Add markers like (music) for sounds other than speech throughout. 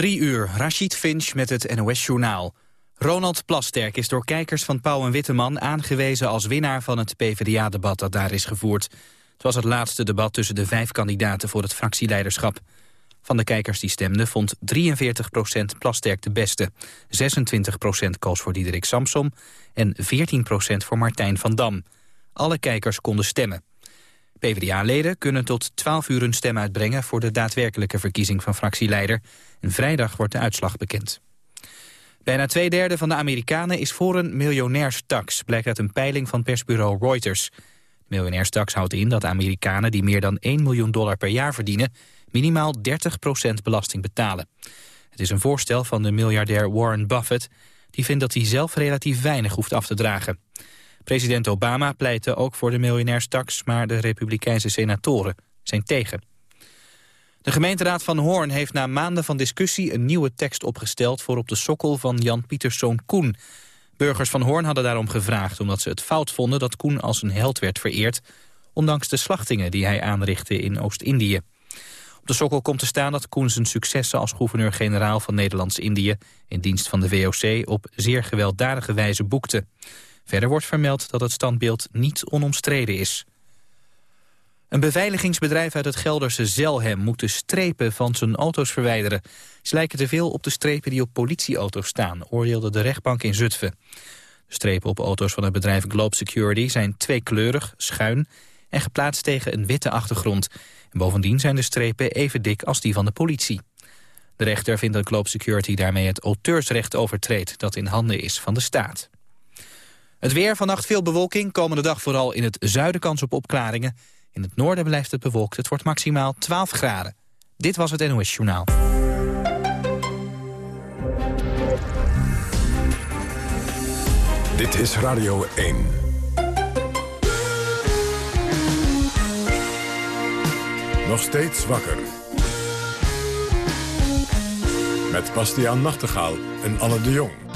Drie uur, Rashid Finch met het NOS-journaal. Ronald Plasterk is door kijkers van Pauw en Witteman aangewezen als winnaar van het PvdA-debat dat daar is gevoerd. Het was het laatste debat tussen de vijf kandidaten voor het fractieleiderschap. Van de kijkers die stemden vond 43% Plasterk de beste. 26% koos voor Diederik Samsom en 14% voor Martijn van Dam. Alle kijkers konden stemmen. PvdA-leden kunnen tot 12 uur een stem uitbrengen... voor de daadwerkelijke verkiezing van fractieleider. En vrijdag wordt de uitslag bekend. Bijna twee derde van de Amerikanen is voor een miljonairstax... blijkt uit een peiling van persbureau Reuters. Miljonairstax houdt in dat Amerikanen die meer dan 1 miljoen dollar per jaar verdienen... minimaal 30% belasting betalen. Het is een voorstel van de miljardair Warren Buffett... die vindt dat hij zelf relatief weinig hoeft af te dragen. President Obama pleitte ook voor de miljonairstaks... maar de republikeinse senatoren zijn tegen. De gemeenteraad van Hoorn heeft na maanden van discussie... een nieuwe tekst opgesteld voor op de sokkel van Jan Pieterszoon Koen. Burgers van Hoorn hadden daarom gevraagd... omdat ze het fout vonden dat Koen als een held werd vereerd... ondanks de slachtingen die hij aanrichtte in Oost-Indië. Op de sokkel komt te staan dat Koen zijn successen als gouverneur-generaal van Nederlands-Indië... in dienst van de VOC op zeer gewelddadige wijze boekte. Verder wordt vermeld dat het standbeeld niet onomstreden is. Een beveiligingsbedrijf uit het Gelderse Zelhem moet de strepen van zijn auto's verwijderen. Ze lijken te veel op de strepen die op politieauto's staan, oordeelde de rechtbank in Zutphen. De strepen op auto's van het bedrijf Globe Security zijn tweekleurig, schuin en geplaatst tegen een witte achtergrond. En bovendien zijn de strepen even dik als die van de politie. De rechter vindt dat Globe Security daarmee het auteursrecht overtreedt dat in handen is van de staat. Het weer, vannacht veel bewolking. Komende dag vooral in het zuiden kans op opklaringen. In het noorden blijft het bewolkt. Het wordt maximaal 12 graden. Dit was het NOS Journaal. Dit is Radio 1. Nog steeds wakker. Met Bastiaan Nachtegaal en Anne de Jong.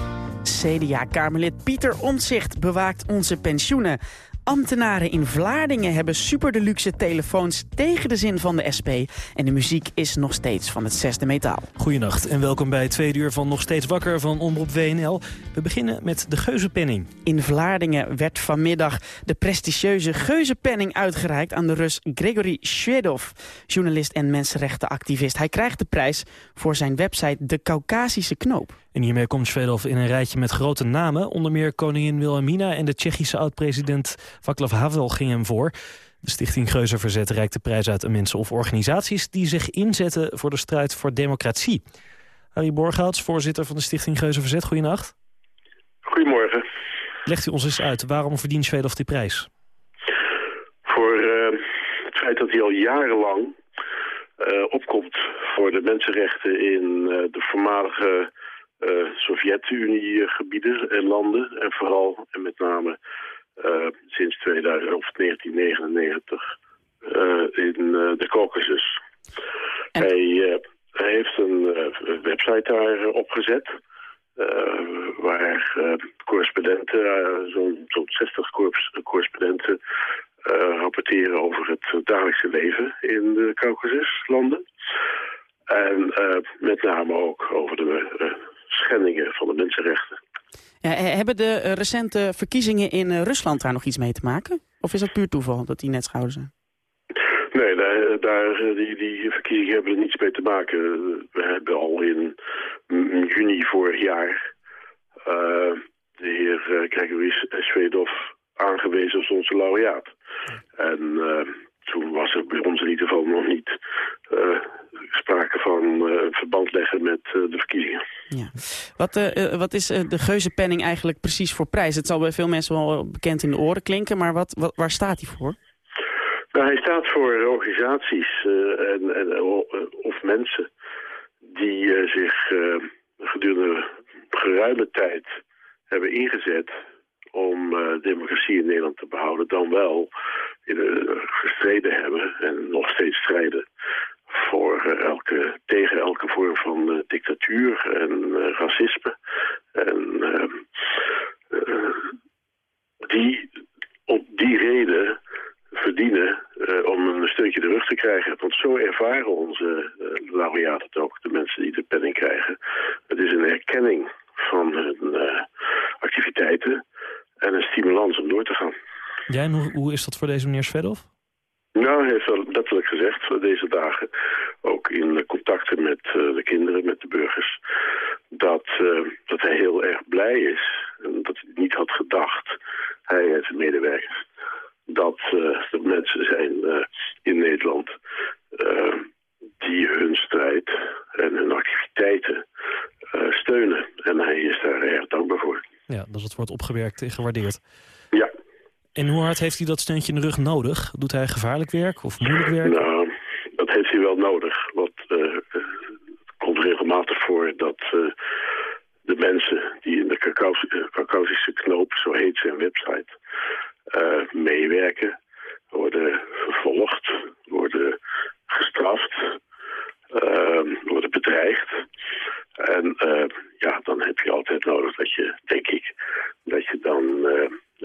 CDA-kamerlid Pieter Omtzigt bewaakt onze pensioenen. Ambtenaren in Vlaardingen hebben super deluxe telefoons tegen de zin van de SP. En de muziek is nog steeds van het zesde metaal. Goedenacht en welkom bij het tweede uur van Nog Steeds Wakker van Omroep WNL. We beginnen met de Geuzenpenning. In Vlaardingen werd vanmiddag de prestigieuze Geuzenpenning uitgereikt aan de Rus Gregory Shvedov, journalist en mensenrechtenactivist. Hij krijgt de prijs voor zijn website De Caucasische Knoop. En hiermee komt Shvedov in een rijtje met grote namen. Onder meer koningin Wilhelmina en de Tsjechische oud-president Václav Havel ging hem voor. De stichting Geuzenverzet reikt de prijs uit aan mensen of organisaties... die zich inzetten voor de strijd voor democratie. Harry Borghouts, voorzitter van de stichting Geuzenverzet. Goedenacht. Goedemorgen. Legt u ons eens uit, waarom verdient Shvedov die prijs? Voor uh, het feit dat hij al jarenlang uh, opkomt voor de mensenrechten in uh, de voormalige Sovjet-Unie-gebieden en landen. En vooral en met name uh, sinds 2000, of 1999 uh, in de Caucasus. En... Hij, hij, heeft een website daar opgezet. waar correspondenten, zo'n zo 60 correspondenten rapporteren over het dagelijkse leven in de Caucasuslanden. En met name ook over de schendingen van de mensenrechten. Ja, hebben de eh, recente verkiezingen in eh, Rusland daar nog iets mee te maken? Of is dat puur toeval dat die net schouden zijn? Nee, daar, daar, die, die verkiezingen hebben er niets mee te maken. We hebben al in juni vorig jaar uh, de heer Gregory Svedov aangewezen als onze laureaat. En uh, toen was er bij ons in ieder geval nog niet uh, sprake van uh, verband leggen met uh, de verkiezingen. Ja. Wat, wat is de geuzenpenning eigenlijk precies voor prijs? Het zal bij veel mensen wel bekend in de oren klinken, maar wat, wat waar staat hij voor? Nou, hij staat voor organisaties en, en, of mensen die zich gedurende geruime tijd hebben ingezet om uh, democratie in Nederland te behouden... dan wel uh, gestreden hebben en nog steeds strijden... Voor uh, elke, tegen elke vorm van dictatuur en racisme. En ehm, die op die reden verdienen om een steuntje de rug te krijgen. Want zo ervaren onze laureaten het ook, de mensen die de penning krijgen. Het is een erkenning van hun activiteiten en een stimulans om door te gaan. Ja, en hoe, hoe is dat voor deze meneer Svedov? Nou, hij heeft wel letterlijk gezegd deze dagen, ook in contacten met uh, de kinderen, met de burgers, dat, uh, dat hij heel erg blij is en dat hij niet had gedacht, hij en zijn medewerkers, dat uh, er mensen zijn in Nederland die hun strijd en hun activiteiten steunen. En hij is daar erg dankbaar voor. Ja, dat het wordt opgewerkt en gewaardeerd. Ja, en hoe hard heeft hij dat steuntje in de rug nodig? Doet hij gevaarlijk werk of moeilijk werk? Nou, dat heeft hij wel nodig. Want uh, het komt regelmatig voor dat uh, de mensen die in de Caucasische knoop, zo heet zijn website, uh, meewerken, worden vervolgd, worden gestraft, worden bedreigd. En ja, dan heb je altijd nodig dat je, denk ik, dat je dan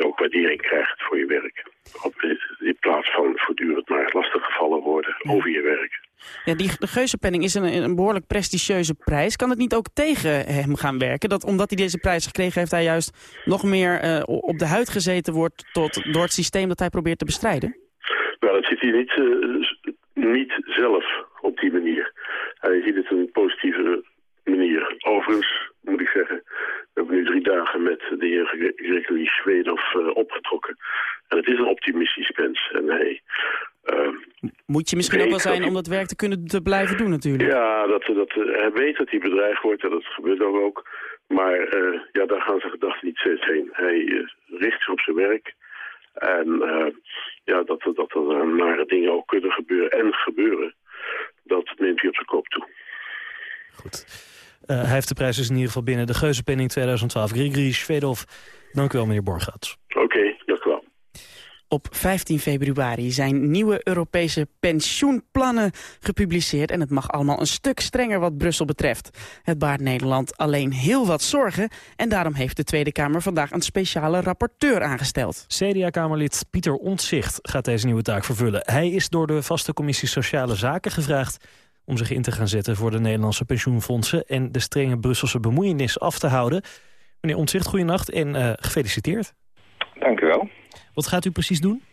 ook waardering krijgt voor je werk. Op, in plaats van voortdurend maar lastiggevallen worden over je werk. Ja, die, de Geuzenpenning is een, een behoorlijk prestigieuze prijs. Kan het niet ook tegen hem gaan werken? Dat omdat hij deze prijs gekregen heeft, hij juist nog meer uh, op de huid gezeten wordt tot, door het systeem dat hij probeert te bestrijden? Nou, dat ziet hij niet, uh, niet zelf op die manier. Hij ziet het een positieve manier. Overigens moet ik zeggen, we hebben nu drie dagen met de heer Gregory Swedov uh, opgetrokken. En het is een optimistisch mens. En hij... Uh, Moet je misschien ook wel zijn om dat werk te kunnen te blijven doen natuurlijk. Ja, dat, dat, hij weet dat hij bedreigd wordt en dat gebeurt ook. ook. Maar uh, ja, daar gaan zijn gedachten niet steeds heen. Hij uh, richt zich op zijn werk. En ja, dat, dat er nare dingen ook kunnen gebeuren en gebeuren. Dat neemt hij op zijn kop toe. Goed. Uh, hij heeft de prijs dus in ieder geval binnen. De Geuzenpenning 2012. Grigri Svedov. Dank u wel, meneer Borgaat. Oké, okay, dank u wel. Op 15 februari zijn nieuwe Europese pensioenplannen gepubliceerd... en het mag allemaal een stuk strenger wat Brussel betreft. Het baart Nederland alleen heel wat zorgen... en daarom heeft de Tweede Kamer vandaag een speciale rapporteur aangesteld. CDA-kamerlid Pieter Ontzicht gaat deze nieuwe taak vervullen. Hij is door de vaste commissie Sociale Zaken gevraagd om zich in te gaan zetten voor de Nederlandse pensioenfondsen... en de strenge Brusselse bemoeienis af te houden. Meneer Ontzicht, goedenacht en uh, gefeliciteerd. Dank u wel. Wat gaat u precies doen?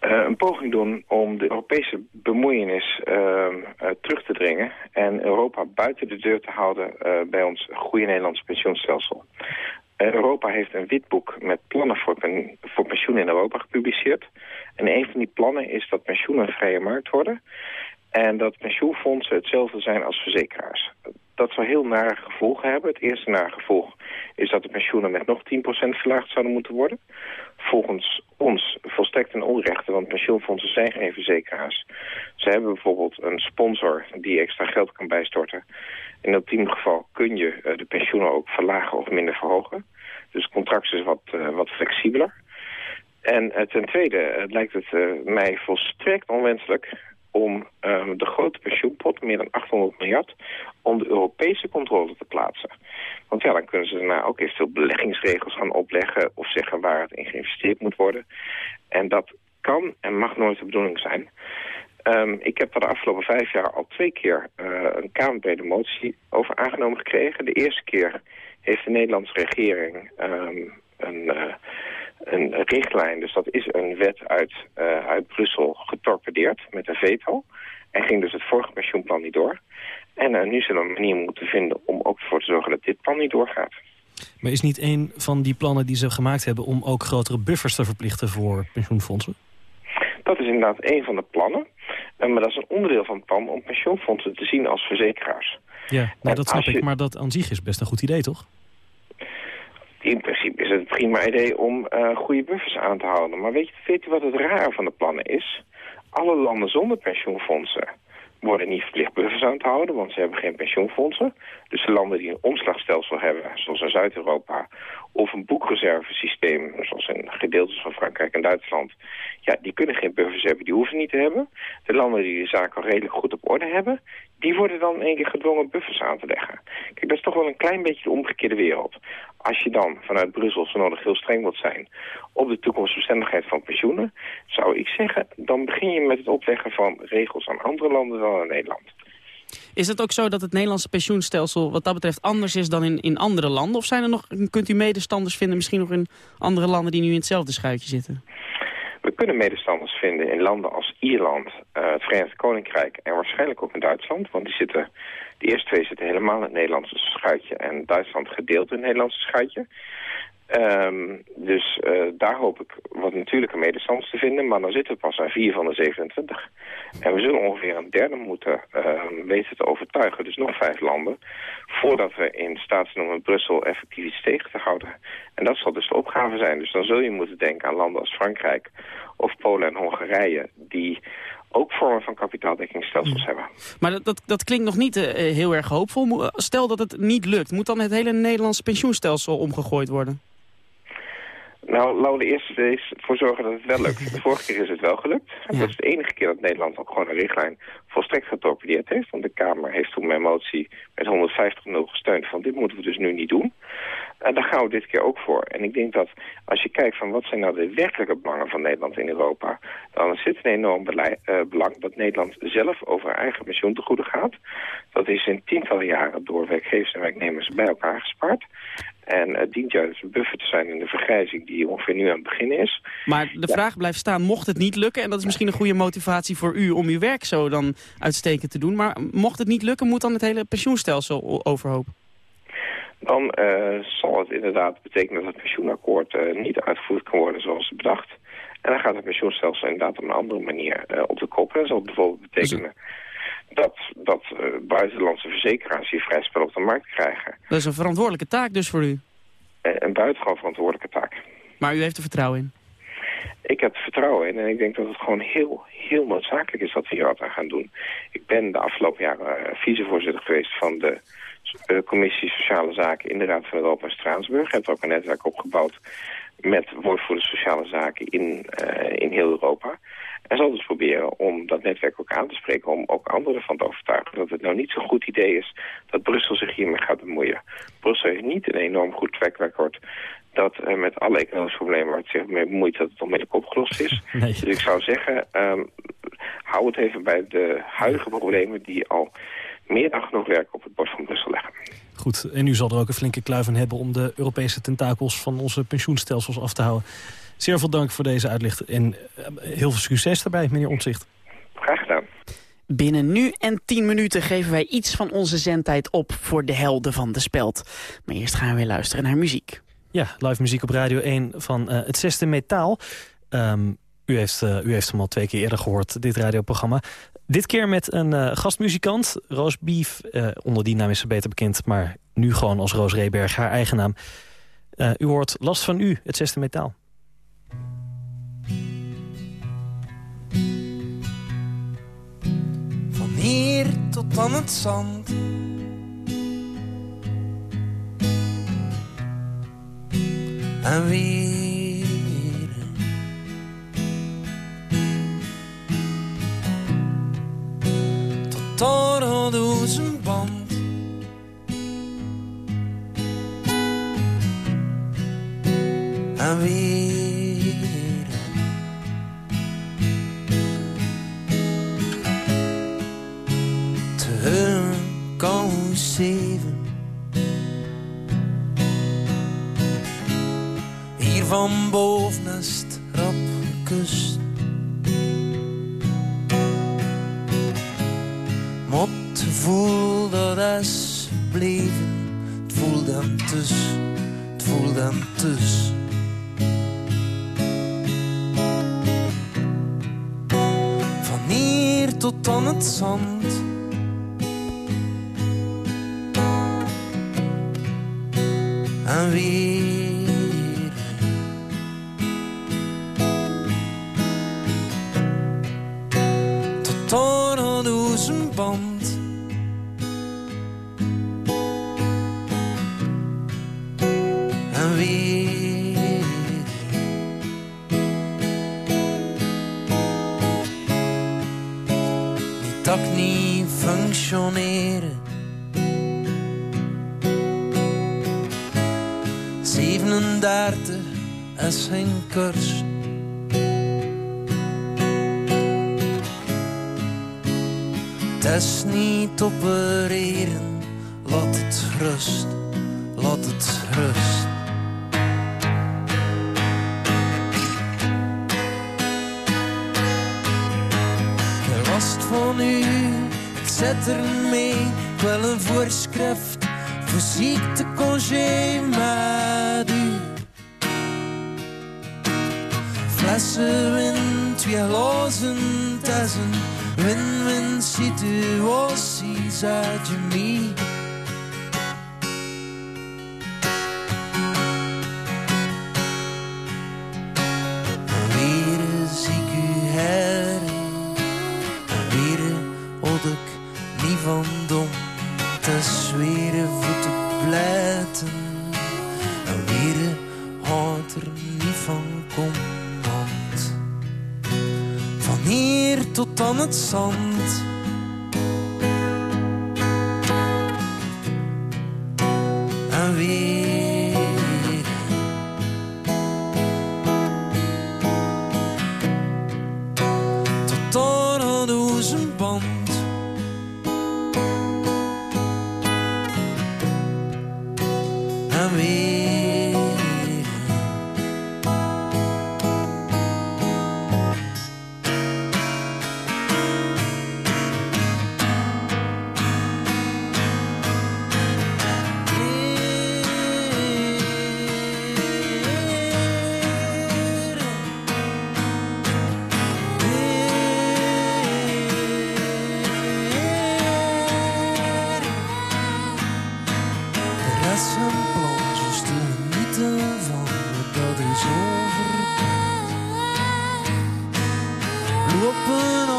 Uh, een poging doen om de Europese bemoeienis uh, uh, terug te dringen... en Europa buiten de deur te houden bij ons goede Nederlandse pensioenstelsel. Europa heeft een witboek met plannen voor, pen, voor pensioen in Europa gepubliceerd. En een van die plannen is dat pensioenen een vrije markt worden... en dat pensioenfondsen hetzelfde zijn als verzekeraars. Dat zou heel nare gevolgen hebben. Het eerste nare gevolg is dat de pensioenen met nog 10% verlaagd zouden moeten worden. Volgens ons volstrekt een onrechte, want pensioenfondsen zijn geen verzekeraars. Ze hebben bijvoorbeeld een sponsor die extra geld kan bijstorten. In dat geval kun je uh, de pensioenen ook verlagen of minder verhogen. Dus het contract is wat, uh, wat flexibeler. En uh, ten tweede lijkt het mij volstrekt onwenselijk om de grote pensioenpot, meer dan 800 miljard, om de Europese controle te plaatsen. Want ja, dan kunnen ze daarna ook eventueel beleggingsregels gaan opleggen of zeggen waar het in geïnvesteerd moet worden. En dat kan en mag nooit de bedoeling zijn. Um, ik heb er de afgelopen vijf jaar al twee keer uh, een Kamerbrede motie over aangenomen gekregen. De eerste keer heeft de Nederlandse regering um, een, uh, een richtlijn, dus dat is een wet uit, uh, uit Brussel, getorpedeerd met een veto. En ging dus het vorige pensioenplan niet door. En nu zullen we een manier moeten vinden om ook ervoor te zorgen dat dit plan niet doorgaat. Maar is niet een van die plannen die ze gemaakt hebben om ook grotere buffers te verplichten voor pensioenfondsen? Dat is inderdaad een van de plannen. Uh, maar dat is een onderdeel van het plan om pensioenfondsen te zien als verzekeraars. Ja, nou, dat snap je... ik, maar dat aan zich is best een goed idee, toch? In principe is het een prima idee om uh, goede buffers aan te houden. Maar weet je, wat het raar van de plannen is? Alle landen zonder pensioenfondsen worden niet verplicht buffers aan te houden, want ze hebben geen pensioenfondsen. Dus de landen die een omslagstelsel hebben, zoals in Zuid-Europa, of een boekreservesysteem, zoals in gedeeltes van Frankrijk en Duitsland, ja, die kunnen geen buffers hebben, die hoeven niet te hebben. De landen die de zaak al redelijk goed op orde hebben, die worden dan een keer gedwongen buffers aan te leggen. Kijk, dat is toch wel een klein beetje de omgekeerde wereld. Als je dan vanuit Brussel zo nodig heel streng wilt zijn op de toekomstbestendigheid van pensioenen, zou ik zeggen, dan begin je met het opleggen van regels aan andere landen dan aan Nederland. Is het ook zo dat het Nederlandse pensioenstelsel wat dat betreft anders is dan in, in andere landen? Of zijn er nog, kunt u medestanders vinden, misschien nog in andere landen die nu in hetzelfde schuitje zitten? We kunnen medestanders vinden in landen als Ierland, uh, het Verenigd Koninkrijk en waarschijnlijk ook in Duitsland. Want die zitten, de eerste twee zitten helemaal in het Nederlandse schuitje en Duitsland gedeeld in het Nederlandse schuitje. Um, dus uh, daar hoop ik wat natuurlijke medestanders te vinden. Maar dan zitten we pas aan vier van de 27. En we zullen ongeveer een derde moeten uh, weten te overtuigen. Dus nog vijf landen. Voordat we in staat zijn om Brussel effectief iets tegen te houden. En dat zal dus de opgave zijn. Dus dan zul je moeten denken aan landen als Frankrijk of Polen en Hongarije... die ook vormen van kapitaaldekkingsstelsels hebben. Maar dat, dat, dat klinkt nog niet uh, heel erg hoopvol. Stel dat het niet lukt, moet dan het hele Nederlandse pensioenstelsel omgegooid worden? Nou, laten we eerst eens voor zorgen dat het wel lukt. De vorige keer is het wel gelukt. Ja. Dat is de enige keer dat Nederland ook gewoon een richtlijn volstrekt getorpedeerd heeft. Want de Kamer heeft toen mijn motie met 150-0 gesteund van dit moeten we dus nu niet doen. En daar gaan we dit keer ook voor. En ik denk dat als je kijkt van wat zijn nou de werkelijke belangen van Nederland in Europa... dan zit een enorm uh, belang dat Nederland zelf over eigen pensioentegoeden gaat. Dat is in tientallen jaren door werkgevers en werknemers bij elkaar gespaard. En het dient juist een buffer te zijn in de vergrijzing die ongeveer nu aan het begin is. Maar de vraag blijft staan, mocht het niet lukken... en dat is misschien een goede motivatie voor u om uw werk zo dan uitstekend te doen... maar mocht het niet lukken, moet dan het hele pensioenstelsel overhopen? Dan uh, zal het inderdaad betekenen dat het pensioenakkoord uh, niet uitgevoerd kan worden zoals bedacht. En dan gaat het pensioenstelsel inderdaad op een andere manier uh, op de kop. Dat zal bijvoorbeeld betekenen... Dus dat, dat uh, buitenlandse verzekeraars hier vrij spel op de markt krijgen. Dat is een verantwoordelijke taak dus voor u? Uh, een buitengewoon verantwoordelijke taak. Maar u heeft er vertrouwen in? Ik heb er vertrouwen in en ik denk dat het gewoon heel, heel noodzakelijk is dat we hier wat aan gaan doen. Ik ben de afgelopen jaren vicevoorzitter geweest van de Commissie Sociale Zaken in de Raad van Europa in Straatsburg. Heb ook een netwerk opgebouwd met woordvoerders sociale zaken in, in heel Europa. En zal dus proberen om dat netwerk ook aan te spreken... om ook anderen van te overtuigen dat het nou niet zo'n goed idee is... dat Brussel zich hiermee gaat bemoeien. Brussel heeft niet een enorm goed track record dat uh, met alle economische problemen waar het zich mee bemoeit... dat het onmiddellijk opgelost is. (laughs) Nee. Dus ik zou zeggen, um, hou het even bij de huidige problemen... die al meer dan genoeg werk op het bord van Brussel leggen. Goed, en u zal er ook een flinke kluif van hebben... om de Europese tentakels van onze pensioenstelsels af te houden. Zeer veel dank voor deze uitleg en eh, heel veel succes daarbij, meneer Omtzigt. Graag gedaan. Binnen nu en 10 minuten geven wij iets van onze zendtijd op voor de helden van de speld. Maar eerst gaan we weer luisteren naar muziek. Ja, live muziek op Radio 1 van uh, het zesde metaal. Um, u, heeft, uh, u heeft hem al twee keer eerder gehoord, dit radioprogramma. Dit keer met een uh, gastmuzikant, Roos Beef. onder die naam is ze beter bekend, maar nu gewoon als Roos Reberg, haar eigen naam. u hoort Last van U, het zesde metaal. hier tot aan het zand. En weer. Hadden we zijn band. En weer. zeven. Hier van boven voel dat bleven. Het voelde hem tus, het voelde hem tus. Van hier tot aan het zand en weer. Niet opereren, laat het rust, laat het rust. Geen last van u, ik zet er mee, ik wil een voorschrift voor ziektecongé met u. Flessen win, twee is een win-win situatie, zei je mee. Tot Lopen hand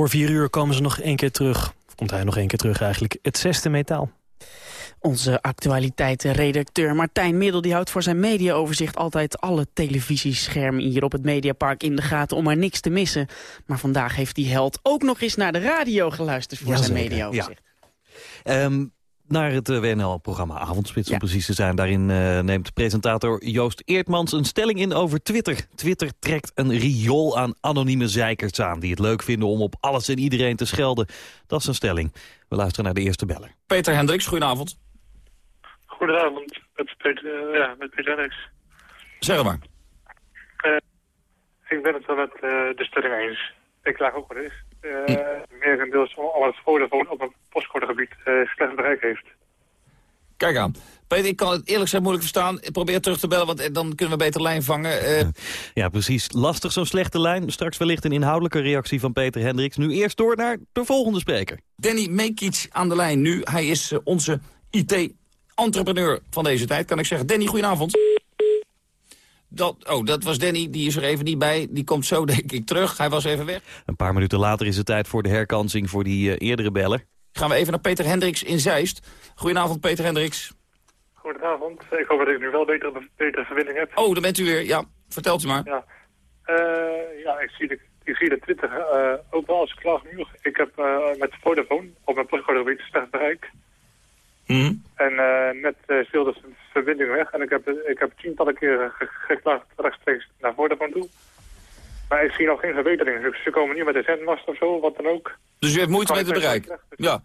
Voor vier uur komen ze nog één keer terug. Of komt hij nog één keer terug eigenlijk. Het zesde metaal. Onze actualiteitenredacteur Martijn Middel die houdt voor zijn mediaoverzicht altijd alle televisieschermen hier op het Mediapark in de gaten om maar niks te missen. Maar vandaag heeft die held ook nog eens naar de radio geluisterd voor zijn mediaoverzicht. Ehm, naar het eh, WNL-programma Avondspits, om Ja. precies te zijn. Daarin eh, neemt presentator Joost Eertmans een stelling in over Twitter. Twitter trekt een riool aan anonieme zeikers aan... die het leuk vinden om op alles en iedereen te schelden. Dat is een stelling. We luisteren naar de eerste beller. Peter Hendricks, goedenavond. Goedenavond, met Peter, eh, ja, met Peter Hendricks. Zeg maar. Ik ben het wel met de stelling eens. Ik klaag ook wel eens. Uh, Merendeels van al het Vodafone op een postcodegebied eh slecht bereik heeft. Kijk aan. Peter, ik kan het eerlijk gezegd moeilijk verstaan. Ik probeer terug te bellen, want eh, dan kunnen we beter lijn vangen. Eh, Ja, precies. Lastig zo'n slechte lijn. Straks wellicht een inhoudelijke reactie van Peter Hendricks. Nu eerst door naar de volgende spreker. Danny Mekic aan de lijn nu. Hij is eh, onze IT-entrepreneur van deze tijd, kan ik zeggen. Danny, goedenavond. Dat, oh, dat was Danny. Die is er even niet bij. Die komt zo, (laughs) denk ik, terug. Hij was even weg. Een paar minuten later is het tijd voor de herkansing voor die eerdere beller. Gaan we even naar Peter Hendricks in Zeist. Goedenavond, Peter Hendricks. Goedenavond. Ik hoop dat ik nu wel beter, betere verbinding heb. Oh, daar bent u weer. Ja, vertelt u maar. Ja, Eh, ja ik, zie de, ik zie de Twitter eh, ook wel als klaagmuur. Ik heb eh, met Vodafone op mijn postcodegebied slecht bereik. Mhm. En net eh, viel de verbinding weg. En ik heb, ik heb tientallen keren ge- geklaagd rechtstreeks naar Vodafone toe. Maar ik zie nog geen verbetering. Dus Ze komen niet met een zendmast of zo, wat dan ook. Dus u heeft moeite met het bereik? Ja.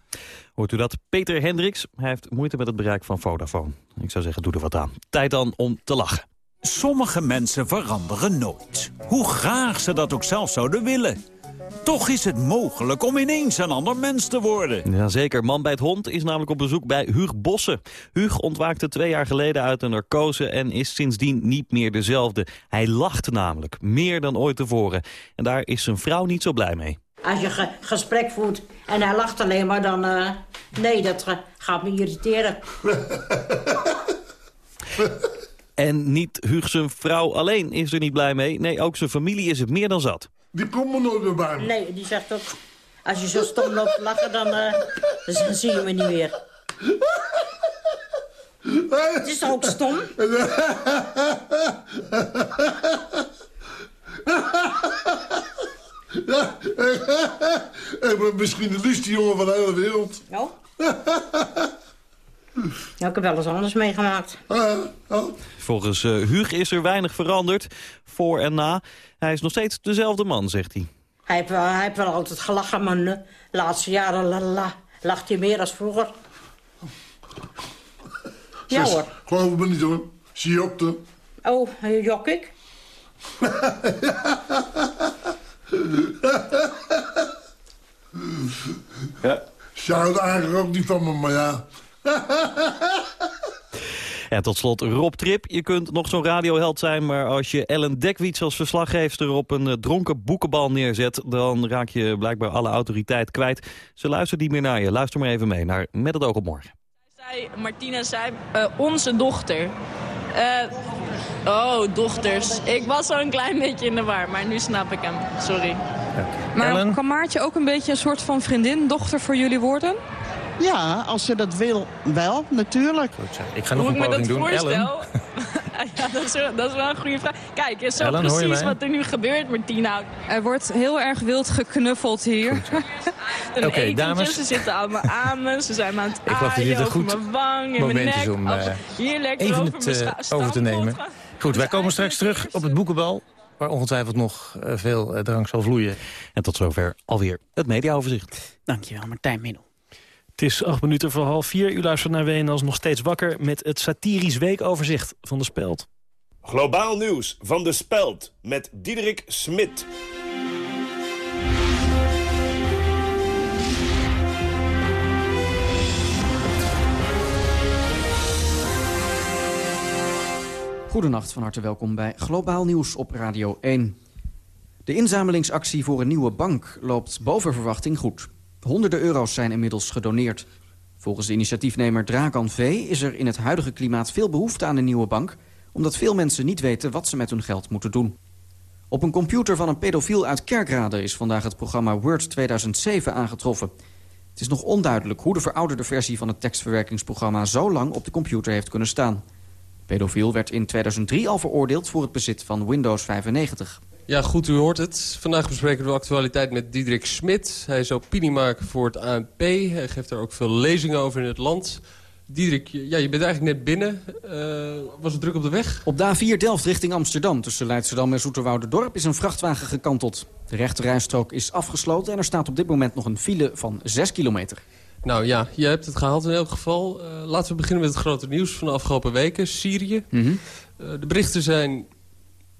Hoort u dat? Peter Hendricks, hij heeft moeite met het bereik van Vodafone. Ik zou zeggen, doe er wat aan. Tijd dan om te lachen. Sommige mensen veranderen nooit. Hoe graag ze dat ook zelf zouden willen. Toch is het mogelijk om ineens een ander mens te worden. Jazeker, Man bij het Hond is namelijk op bezoek bij Huug Bossen. Huug ontwaakte twee jaar geleden uit een narcose en is sindsdien niet meer dezelfde. Hij lacht namelijk, meer dan ooit tevoren. En daar is zijn vrouw niet zo blij mee. Als je ge gesprek voert en hij lacht alleen maar, dan... eh, nee, dat eh, gaat me irriteren. (laughs) En niet Huug zijn vrouw alleen is er niet blij mee. Nee, ook zijn familie is het meer dan zat. Die komen nooit meer bij me. Nee, die zegt ook... Als je zo stom loopt te lachen, dan, eh, dan zie je me niet meer. Het is toch ook stom? Ja, ben misschien de liefste jongen van de hele wereld. Ja? Ja, ik heb wel eens anders meegemaakt. Volgens eh Huug is er weinig veranderd, voor en na. Hij is nog steeds dezelfde man, zegt hij. Hij heeft, wel, hij heeft wel altijd gelachen, maar de laatste jaren la, la, lacht hij meer dan vroeger. Ja Zes, hoor. Geloof me niet hoor. Zie je op de... Oh, eh, jok ik? Ja. Ze houdt eigenlijk ook niet van me, maar ja. En tot slot Rob Trip. Je kunt nog zo'n radioheld zijn, maar als je Ellen Dekwiets als verslaggeefster op een eh, dronken boekenbal neerzet, dan raak je blijkbaar alle autoriteit kwijt. Ze luistert niet meer naar je. Luister maar even mee naar Met het oog op morgen. Zij, Martina zei, eh, onze dochter. Eh, oh, dochters. Ik was al een klein beetje in de war, maar nu snap ik hem. Sorry. Maar kan Maartje ook een beetje een soort van vriendin, dochter voor jullie worden? Ja, als ze dat wil, wel, natuurlijk. Ik ga Hoe ik me dat voorstel? (laughs) ja, dat is, wel, dat is wel een goede vraag. Kijk, is zo Ellen, precies wat er nu gebeurt, Martina. Er wordt heel erg wild geknuffeld hier. (laughs) Een Oké, etentje, dames. Ze zitten allemaal aan me, ze zijn me aan het Ik aaien een over goed mijn wang, in mijn nek. om Als- eh, hier lekker even over het eh, over te nemen. Goed, wij komen straks terug op het boekenbal... waar ongetwijfeld nog eh, veel drank zal vloeien. En tot zover alweer het mediaoverzicht. Dankjewel, Martijn Middel. Het is acht minuten voor half vier. U luistert naar WNL's nog steeds wakker... met het satirisch weekoverzicht van de Speld. Globaal nieuws van de Speld met Diederik Smit. Goedenacht, van harte welkom bij Globaal Nieuws op Radio 1. De inzamelingsactie voor een nieuwe bank loopt boven verwachting goed. Honderden euro's zijn inmiddels gedoneerd. Volgens de initiatiefnemer Dragan V. is er in het huidige klimaat veel behoefte aan een nieuwe bank... omdat veel mensen niet weten wat ze met hun geld moeten doen. Op een computer van een pedofiel uit Kerkrade... is vandaag het programma Word 2007 aangetroffen. Het is nog onduidelijk hoe de verouderde versie van het tekstverwerkingsprogramma... zo lang op de computer heeft kunnen staan. Pedofiel werd in 2003 al veroordeeld voor het bezit van Windows 95. Ja, goed, u hoort het. Vandaag bespreken we de actualiteit met Diederik Smit. Hij is opiniemaker voor het ANP. Hij geeft daar ook veel lezingen over in het land. Diederik, ja, je bent eigenlijk net binnen. Eh, was het druk op de weg? Op de A4 Delft richting Amsterdam tussen Leidschendam en Zoeterwoude-dorp is een vrachtwagen gekanteld. De rechterrijstrook is afgesloten en er staat op dit moment nog een file van 6 kilometer. Nou ja, je hebt het gehaald in elk geval. Eh, laten we beginnen met het grote nieuws van de afgelopen weken. Syrië. Mhm. Eh, de berichten zijn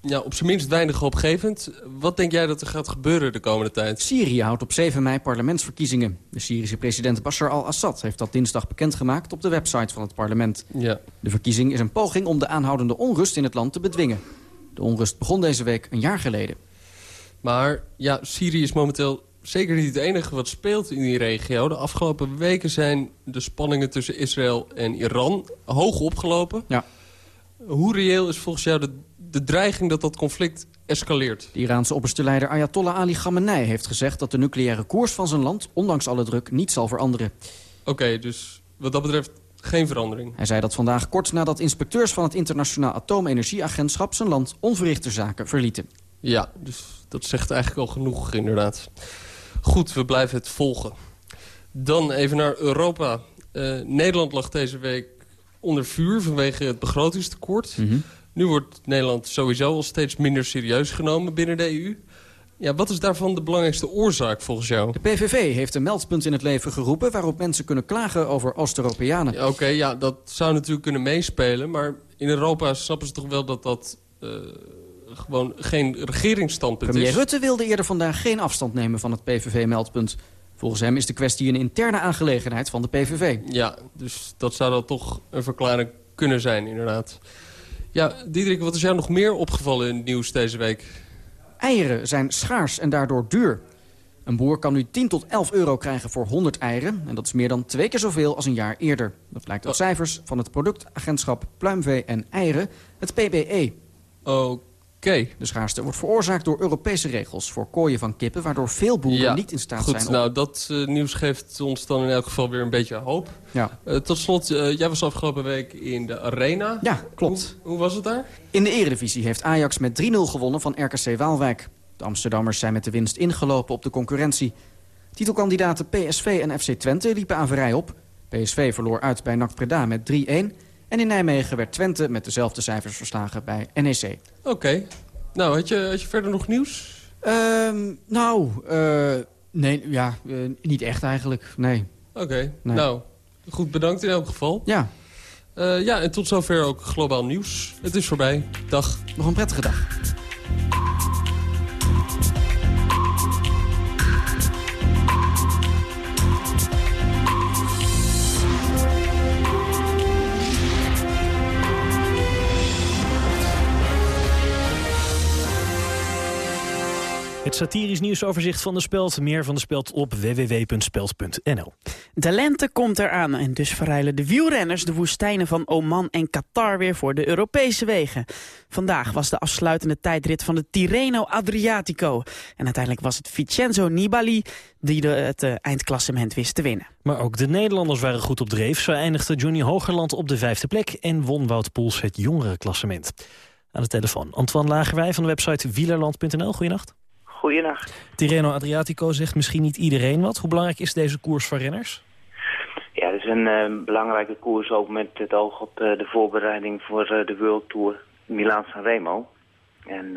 ja, op zijn minst weinig hoopgevend. Wat denk jij dat er gaat gebeuren de komende tijd? Syrië houdt op 7 mei parlementsverkiezingen. De Syrische president Bashar al-Assad heeft dat dinsdag bekendgemaakt op de website van het parlement. Ja. De verkiezing is een poging om de aanhoudende onrust in het land te bedwingen. De onrust begon deze week een jaar geleden. Maar ja, Syrië is momenteel zeker niet het enige wat speelt in die regio. De afgelopen weken zijn de spanningen tussen Israël en Iran hoog opgelopen. Ja. Hoe reëel is volgens jou de, de dreiging dat dat conflict escaleert? De Iraanse opperste leider Ayatollah Ali Khamenei heeft gezegd... dat de nucleaire koers van zijn land, ondanks alle druk, niet zal veranderen. Oké, dus wat dat betreft geen verandering. Hij zei dat vandaag kort nadat inspecteurs van het Internationaal Atoomenergieagentschap... zijn land onverrichte zaken verlieten. Ja, dus dat zegt eigenlijk al genoeg inderdaad. Goed, we blijven het volgen. Dan even naar Europa. Eh, Nederland lag deze week onder vuur vanwege het begrotingstekort. Nu wordt Nederland sowieso al steeds minder serieus genomen binnen de EU. Ja, wat is daarvan de belangrijkste oorzaak volgens jou? De PVV heeft een meldpunt in het leven geroepen... waarop mensen kunnen klagen over Oost-Europeanen. Ja, Oké, ja, dat zou natuurlijk kunnen meespelen. Maar in Europa snappen ze toch wel dat dat eh, gewoon geen regeringsstandpunt Premier is? Rutte wilde eerder vandaag geen afstand nemen van het PVV-meldpunt. Volgens hem is de kwestie een interne aangelegenheid van de PVV. Ja, dus dat zou dan toch een verklaring kunnen zijn, inderdaad. Ja, Diederik, wat is jou nog meer opgevallen in het nieuws deze week? Eieren zijn schaars en daardoor duur. Een boer kan nu 10 tot 11 euro krijgen voor 100 eieren. En dat is meer dan twee keer zoveel als een jaar eerder. Dat blijkt uit cijfers van het productagentschap Pluimvee en Eieren, het PBE. Oké. De schaarste wordt veroorzaakt door Europese regels voor kooien van kippen... waardoor veel boeren Ja, niet in staat goed, zijn om... nou, dat eh, nieuws geeft ons dan in elk geval weer een beetje hoop. Ja. Eh, tot slot, eh, jij was afgelopen week in de Arena. Ja, klopt. Hoe, hoe was het daar? In de eredivisie heeft Ajax met 3-0 gewonnen van RKC Waalwijk. De Amsterdammers zijn met de winst ingelopen op de concurrentie. Titelkandidaten PSV en FC Twente liepen averij op. PSV verloor uit bij NAC Breda met 3-1. En in Nijmegen werd Twente met dezelfde cijfers verslagen bij NEC. Oké. Nou, had je, had je verder nog nieuws? Ehm, nou, eh, nee, ja, eh, niet echt eigenlijk, nee. Oké, Nee. nou, goed bedankt in elk geval. Ja. Eh, ja, en tot zover ook globaal nieuws. Het is voorbij. Dag. Nog een prettige dag. Het satirisch nieuwsoverzicht van de Speld. Meer van de Speld op www.speld.nl. De lente komt eraan en dus verruilen de wielrenners de woestijnen van Oman en Qatar weer voor de Europese wegen. Vandaag was de afsluitende tijdrit van de Tirreno Adriatico. En uiteindelijk was het Vincenzo Nibali die de, het eh, eindklassement wist te winnen. Maar ook de Nederlanders waren goed op dreef. Zo eindigde Johnny Hogerland op de vijfde plek... en won Wout Poels het jongerenklassement. Aan de telefoon Antoine Lagerwij van de website wielerland.nl. Goedenacht. Goedenacht. Tirreno Adriatico zegt misschien niet iedereen wat. Hoe belangrijk is deze koers voor renners? Ja, het is een eh, belangrijke koers ook met het oog op eh, de voorbereiding voor eh, de World Tour Milaan-San Remo. En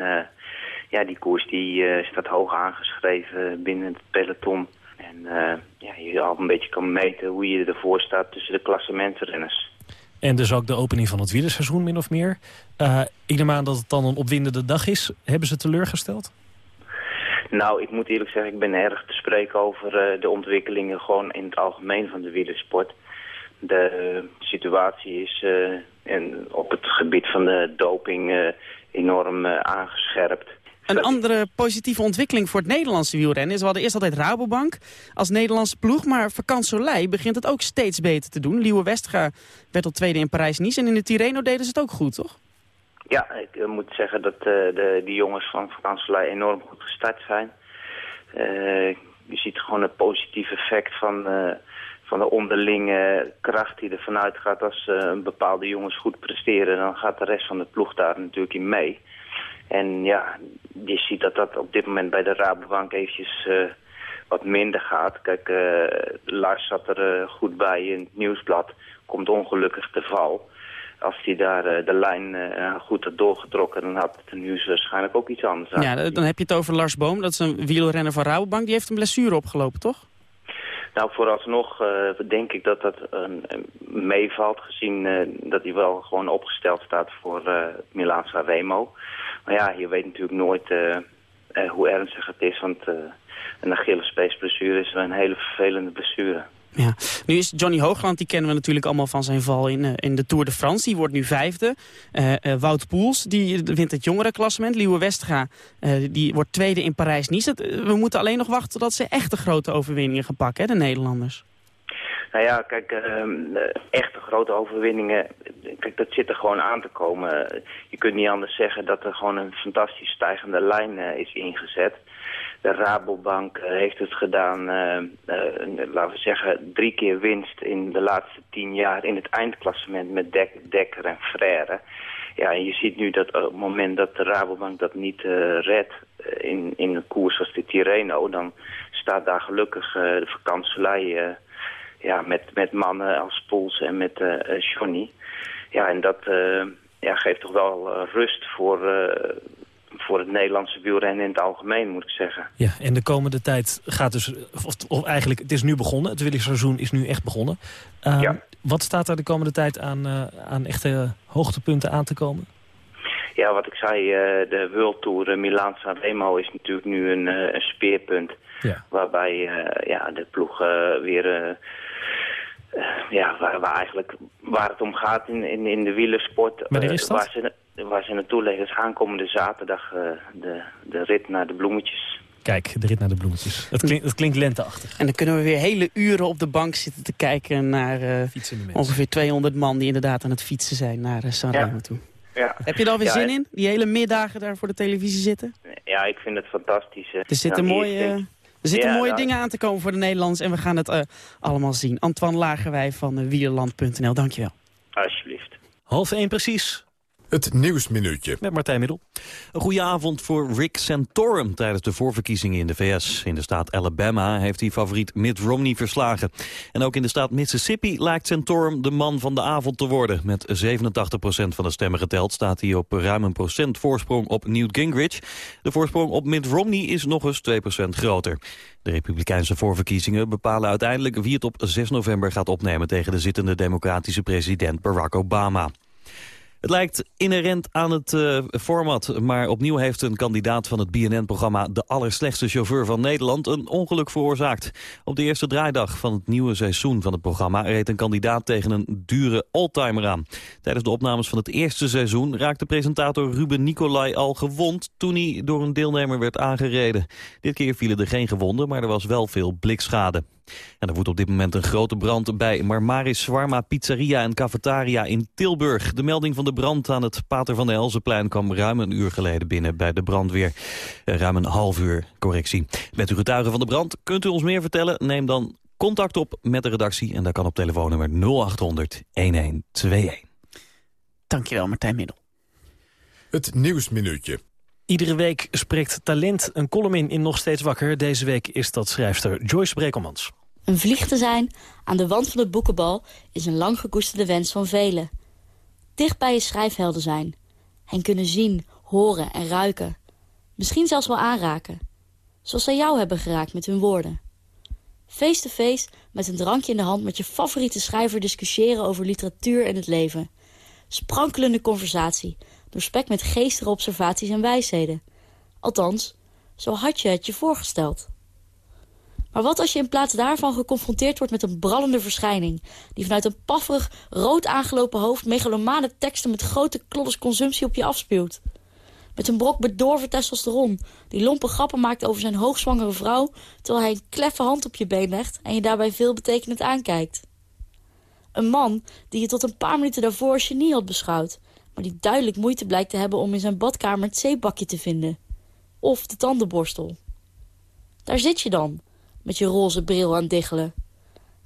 ja, die koers die staat hoog aangeschreven binnen het peloton. En ja, je al een beetje kan meten hoe je ervoor staat tussen de klassementrenners. En dus ook de opening van het wielerseizoen min of meer. Ik neem aan dat het dan een opwindende dag is. Hebben ze teleurgesteld? Nou, ik moet eerlijk zeggen, ik ben erg te spreken over eh, de ontwikkelingen gewoon in het algemeen van de wielersport. De situatie is eh, en op het gebied van de doping eh, enorm aangescherpt. Een andere positieve ontwikkeling voor het Nederlandse wielrennen is... we hadden eerst altijd Rabobank als Nederlandse ploeg... maar Vakant begint het ook steeds beter te doen. Liewe Westra werd al tweede in Parijs-Nice... en in de Tirreno deden ze het ook goed, toch? Ja, ik eh, moet zeggen dat eh, de, die jongens van Vakantselij enorm goed gestart zijn. Eh, je ziet gewoon het positieve effect van, van de onderlinge kracht die er vanuit gaat. Als een bepaalde jongens goed presteren, dan gaat de rest van de ploeg daar natuurlijk in mee. En ja, je ziet dat dat op dit moment bij de Rabobank eventjes wat minder gaat. Kijk, Lars zat er goed bij in het nieuwsblad. Komt ongelukkig te val. Als hij daar eh, de lijn eh, goed had doorgetrokken, dan had het nieuws waarschijnlijk ook iets anders aan. Ja, dan heb je het over Lars Boom. Dat is een wielrenner van Rabobank. Die heeft een blessure opgelopen, toch? Nou, vooralsnog eh, denk ik dat dat meevalt, gezien eh, dat hij wel gewoon opgesteld staat voor eh Milaan Remo. Maar ja, je weet natuurlijk nooit eh, eh, hoe ernstig het is, want eh een Achillespeesblessure is een hele vervelende blessure. Ja. Nu is Johnny Hoogland, die kennen we natuurlijk allemaal van zijn val in, eh, in de Tour de France. Die wordt nu vijfde. Eh, eh, Wout Poels, die wint het jongerenklassement. Liewe Westga, die wordt tweede in Parijs-Nice. We moeten alleen nog wachten tot ze echte grote overwinningen gaan pakken, hè, de Nederlanders. Nou ja, kijk, ehm, echte grote overwinningen, kijk, dat zit er gewoon aan te komen. Je kunt niet anders zeggen dat er gewoon een fantastisch stijgende lijn is ingezet. De Rabobank heeft het gedaan, eh, eh, laten we zeggen, drie keer winst in de laatste tien jaar in het eindklassement met Dek, Dekker en Frère. Ja, en je ziet nu dat op het moment dat de Rabobank dat niet eh, redt in, in een koers als de Tirreno, dan staat daar gelukkig de vakantselij eh, ja, met, met mannen als Poels en met Johnny. Ja, en dat ja, geeft toch wel rust voor, voor het Nederlandse wielrennen in het algemeen, moet ik zeggen. Ja, en de komende tijd gaat dus, of, of eigenlijk, het is nu begonnen. Het wielerseizoen is nu echt begonnen. Uh, ja. Wat staat er de komende tijd aan, uh, aan echte hoogtepunten aan te komen? Ja, wat ik zei, uh, de World Tour Milaan Sanremo is natuurlijk nu een, een speerpunt. Ja. Waarbij ja, de ploeg weer... ja, waar, waar, eigenlijk, waar het om gaat in, in, in de wielersport. Wanneer is dat? Waar ze, waar ze naartoe leggen is aankomende zaterdag de, de rit naar de bloemetjes. Kijk, de rit naar de bloemetjes. Het klinkt, het klinkt lenteachtig. En dan kunnen we weer hele uren op de bank zitten te kijken naar uh, ongeveer 200 man die inderdaad aan het fietsen zijn naar uh, Sanremo ja. toe. Ja. Heb je er alweer ja, zin in? Die hele middagen daar voor de televisie zitten? Ja, ik vind het fantastisch. Er zitten Nou, mooie, er zitten Ja, mooie nou- dingen aan te komen voor de Nederlanders en we gaan het eh, allemaal zien. Antoine Lagerwij van uh, wielerland.nl, dankjewel. Alsjeblieft. Half één precies. Het Nieuwsminuutje. Met Martijn Middel. Een goede avond voor Rick Santorum tijdens de voorverkiezingen in de VS. In de staat Alabama heeft hij favoriet Mitt Romney verslagen. En ook in de staat Mississippi lijkt Santorum de man van de avond te worden. Met 87% van de stemmen geteld staat hij op ruim een procent voorsprong op Newt Gingrich. De voorsprong op Mitt Romney is nog eens 2% groter. De republikeinse voorverkiezingen bepalen uiteindelijk wie het op 6 november gaat opnemen tegen de zittende democratische president Barack Obama. Het lijkt inherent aan het uh, format, maar opnieuw heeft een kandidaat van het BNN-programma De Allerslechtste Chauffeur van Nederland een ongeluk veroorzaakt. Op de eerste draaidag van het nieuwe seizoen van het programma reed een kandidaat tegen een dure oldtimer aan. Tijdens de opnames van het eerste seizoen raakte presentator Ruben Nicolai al gewond toen hij door een deelnemer werd aangereden. Dit keer vielen er geen gewonden, maar er was wel veel blikschade. En er woedt op dit moment een grote brand bij Marmaris Swarma Pizzeria en Cafetaria in Tilburg. De melding van de brand aan het Pater van de Elzenplein kwam ruim een uur geleden binnen bij de brandweer. Eh, ruim een half uur, correctie. Bent u getuige van de brand? Kunt u ons meer vertellen? Neem dan contact op met de redactie en dat kan op telefoonnummer 0800 1121. Dankjewel Martijn Middel. Het Nieuwsminuutje. Iedere week spreekt talent een column in in Nog Steeds Wakker. Deze week is dat schrijfster Joyce Brekelmans. Een vlieg te zijn aan de wand van het boekenbal is een lang gekoesterde wens van velen. Dicht bij je schrijfhelden zijn. Hen kunnen zien, horen en ruiken. Misschien zelfs wel aanraken. Zoals zij jou hebben geraakt met hun woorden. Face-to-face, met een drankje in de hand met je favoriete schrijver discussiëren over literatuur en het leven. Sprankelende conversatie, doorspekt met geestige observaties en wijsheden. Althans, zo had je het je voorgesteld. Maar wat als je in plaats daarvan geconfronteerd wordt met een brallende verschijning... die vanuit een pafferig, rood aangelopen hoofd... megalomane teksten met grote klodders consumptie op je afspuwt? Met een brok bedorven testosteron... die lompe grappen maakt over zijn hoogzwangere vrouw... terwijl hij een kleffe hand op je been legt... en je daarbij veelbetekenend aankijkt. Een man die je tot een paar minuten daarvoor als genie had beschouwd... maar die duidelijk moeite blijkt te hebben om in zijn badkamer het zeepbakje te vinden. Of de tandenborstel. Daar zit je dan met je roze bril aan diggelen.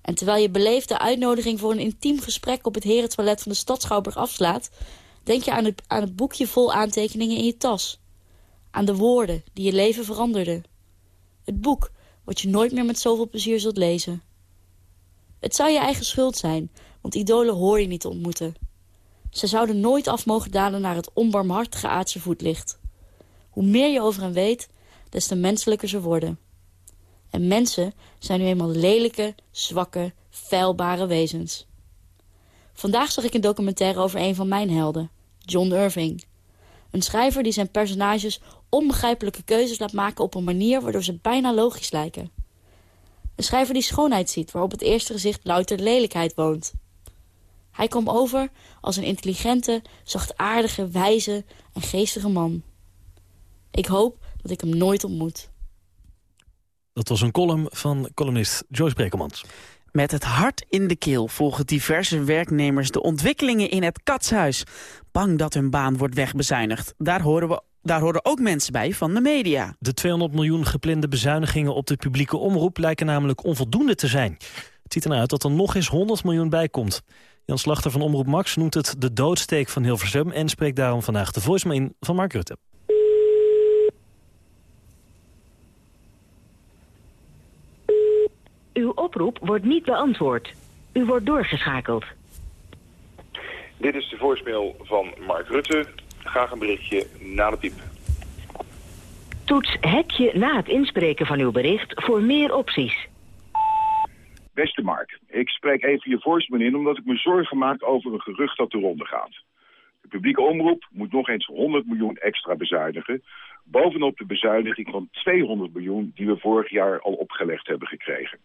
En terwijl je beleefd de uitnodiging voor een intiem gesprek op het herentoilet van de stad Schouwburg afslaat, denk je aan het, aan het boekje vol aantekeningen in je tas. Aan de woorden die je leven veranderden. Het boek wat je nooit meer met zoveel plezier zult lezen. Het zou je eigen schuld zijn, want idolen hoor je niet te ontmoeten. Ze zouden nooit af mogen dalen naar het onbarmhartige aardse voetlicht. Hoe meer je over hen weet, des te menselijker ze worden. En mensen zijn nu eenmaal lelijke, zwakke, feilbare wezens. Vandaag zag ik een documentaire over een van mijn helden, John Irving. Een schrijver die zijn personages onbegrijpelijke keuzes laat maken op een manier waardoor ze bijna logisch lijken. Een schrijver die schoonheid ziet waar op het eerste gezicht louter lelijkheid woont. Hij kwam over als een intelligente, zachtaardige, wijze en geestige man. Ik hoop dat ik hem nooit ontmoet. Dat was een column van columnist Joyce Brekelmans. Met het hart in de keel volgen diverse werknemers de ontwikkelingen in het katshuis. Bang dat hun baan wordt wegbezuinigd. Daar horen, we, daar horen ook mensen bij van de media. De 200 miljoen geplande bezuinigingen op de publieke omroep lijken namelijk onvoldoende te zijn. Het ziet ernaar uit dat er nog eens 100 miljoen bij komt. Jan Slachter van Omroep Max noemt het de doodsteek van Hilversum... en spreekt daarom vandaag de voicemail in van Mark Rutte. Uw oproep wordt niet beantwoord. U wordt doorgeschakeld. Dit is de voicemail van Mark Rutte. Graag een berichtje na de piep. Toets hekje na het inspreken van uw bericht voor meer opties. Beste Mark, ik spreek even je voicemail in omdat ik me zorgen maak over een gerucht dat de ronde gaat. De publieke omroep moet nog eens 100 miljoen extra bezuinigen, bovenop de bezuiniging van 200 miljoen die we vorig jaar al opgelegd hebben gekregen.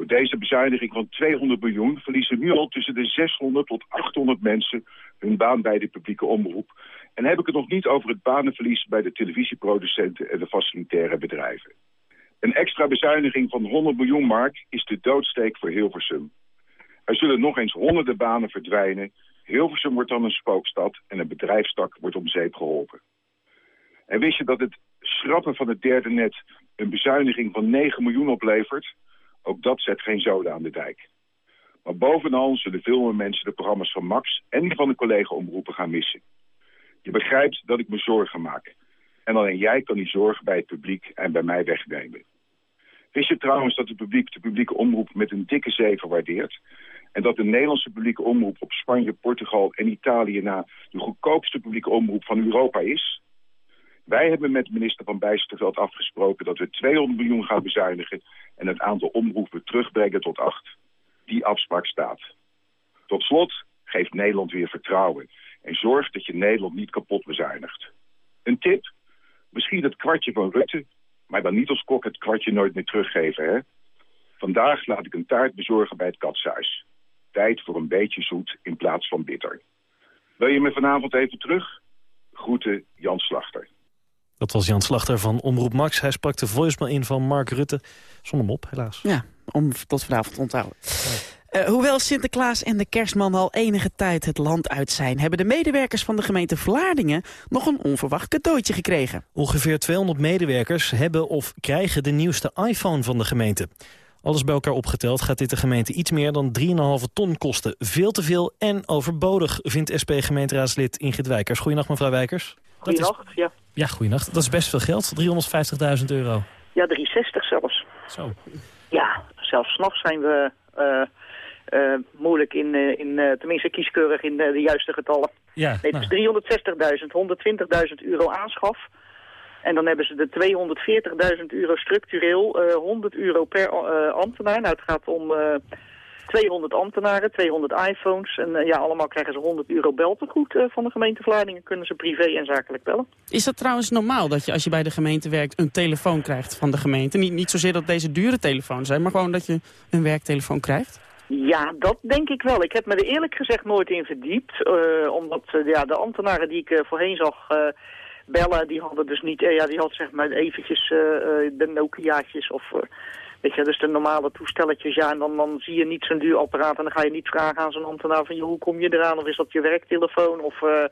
Door deze bezuiniging van 200 miljoen verliezen nu al tussen de 600 tot 800 mensen hun baan bij de publieke omroep. En heb ik het nog niet over het banenverlies bij de televisieproducenten en de facilitaire bedrijven. Een extra bezuiniging van 100 miljoen mark is de doodsteek voor Hilversum. Er zullen nog eens honderden banen verdwijnen. Hilversum wordt dan een spookstad en een bedrijfstak wordt om zeep geholpen. En wist je dat het schrappen van het derde net een bezuiniging van 9 miljoen oplevert? Ook dat zet geen zoden aan de dijk. Maar bovenal zullen veel meer mensen de programma's van Max en die van de collega-omroepen gaan missen. Je begrijpt dat ik me zorgen maak. En alleen jij kan die zorgen bij het publiek en bij mij wegnemen. Wist je trouwens dat het publiek de publieke omroep met een dikke zeven waardeert? En dat de Nederlandse publieke omroep op Spanje, Portugal en Italië na de goedkoopste publieke omroep van Europa is? Wij hebben met minister Van Bijsterveld afgesproken dat we 200 miljoen gaan bezuinigen en het aantal omroepen terugbrengen tot acht. Die afspraak staat. Tot slot, geef Nederland weer vertrouwen en zorg dat je Nederland niet kapot bezuinigt. Een tip? Misschien het kwartje van Rutte, maar dan niet als kok het kwartje nooit meer teruggeven, hè? Vandaag laat ik een taart bezorgen bij het katshuis. Tijd voor een beetje zoet in plaats van bitter. Wil je me vanavond even terug? Groeten, Jan Slachter. Dat was Jan Slachter van Omroep Max. Hij sprak de voicemail in van Mark Rutte. Zonder hem op, helaas. Ja, om tot vanavond te onthouden. Uh, hoewel Sinterklaas en de kerstman al enige tijd het land uit zijn... hebben de medewerkers van de gemeente Vlaardingen nog een onverwacht cadeautje gekregen. Ongeveer 200 medewerkers hebben of krijgen de nieuwste iPhone van de gemeente. Alles bij elkaar opgeteld gaat dit de gemeente iets meer dan 3,5 ton kosten. Veel te veel en overbodig, vindt SP-gemeenteraadslid Ingrid Wijkers. Goedenacht mevrouw Wijkers. Goedenacht, ja. Ja, goedenacht. Dat is best veel geld, 350.000 euro. Ja, 360 zelfs. Zo. Ja, zelfs s'nachts zijn we uh, uh, moeilijk in, uh, in tenminste kieskeurig in de juiste getallen. Ja, nee, het is 360.000, 120.000 euro aanschaf. En dan hebben ze de 240.000 euro structureel, 100 euro per ambtenaar. Nou, het gaat om 200 ambtenaren, 200 iPhones. En uh, ja, allemaal krijgen ze 100 euro beltegoed uh, van de gemeente Vlaardingen. Kunnen ze privé en zakelijk bellen. Is dat trouwens normaal dat je als je bij de gemeente werkt een telefoon krijgt van de gemeente? Niet, niet zozeer dat deze dure telefoons zijn, maar gewoon dat je een werktelefoon krijgt? Ja, dat denk ik wel. Ik heb me er eerlijk gezegd nooit in verdiept. Uh, omdat ja, de ambtenaren die ik voorheen zag bellen, die hadden dus niet... ja, die hadden zeg maar eventjes de Nokia's of... Weet je, dus de normale toestelletjes, ja, en dan, dan zie je niet zo'n duur apparaat en dan ga je niet vragen aan zo'n ambtenaar van, hoe kom je eraan, of is dat je werktelefoon, of... Uh,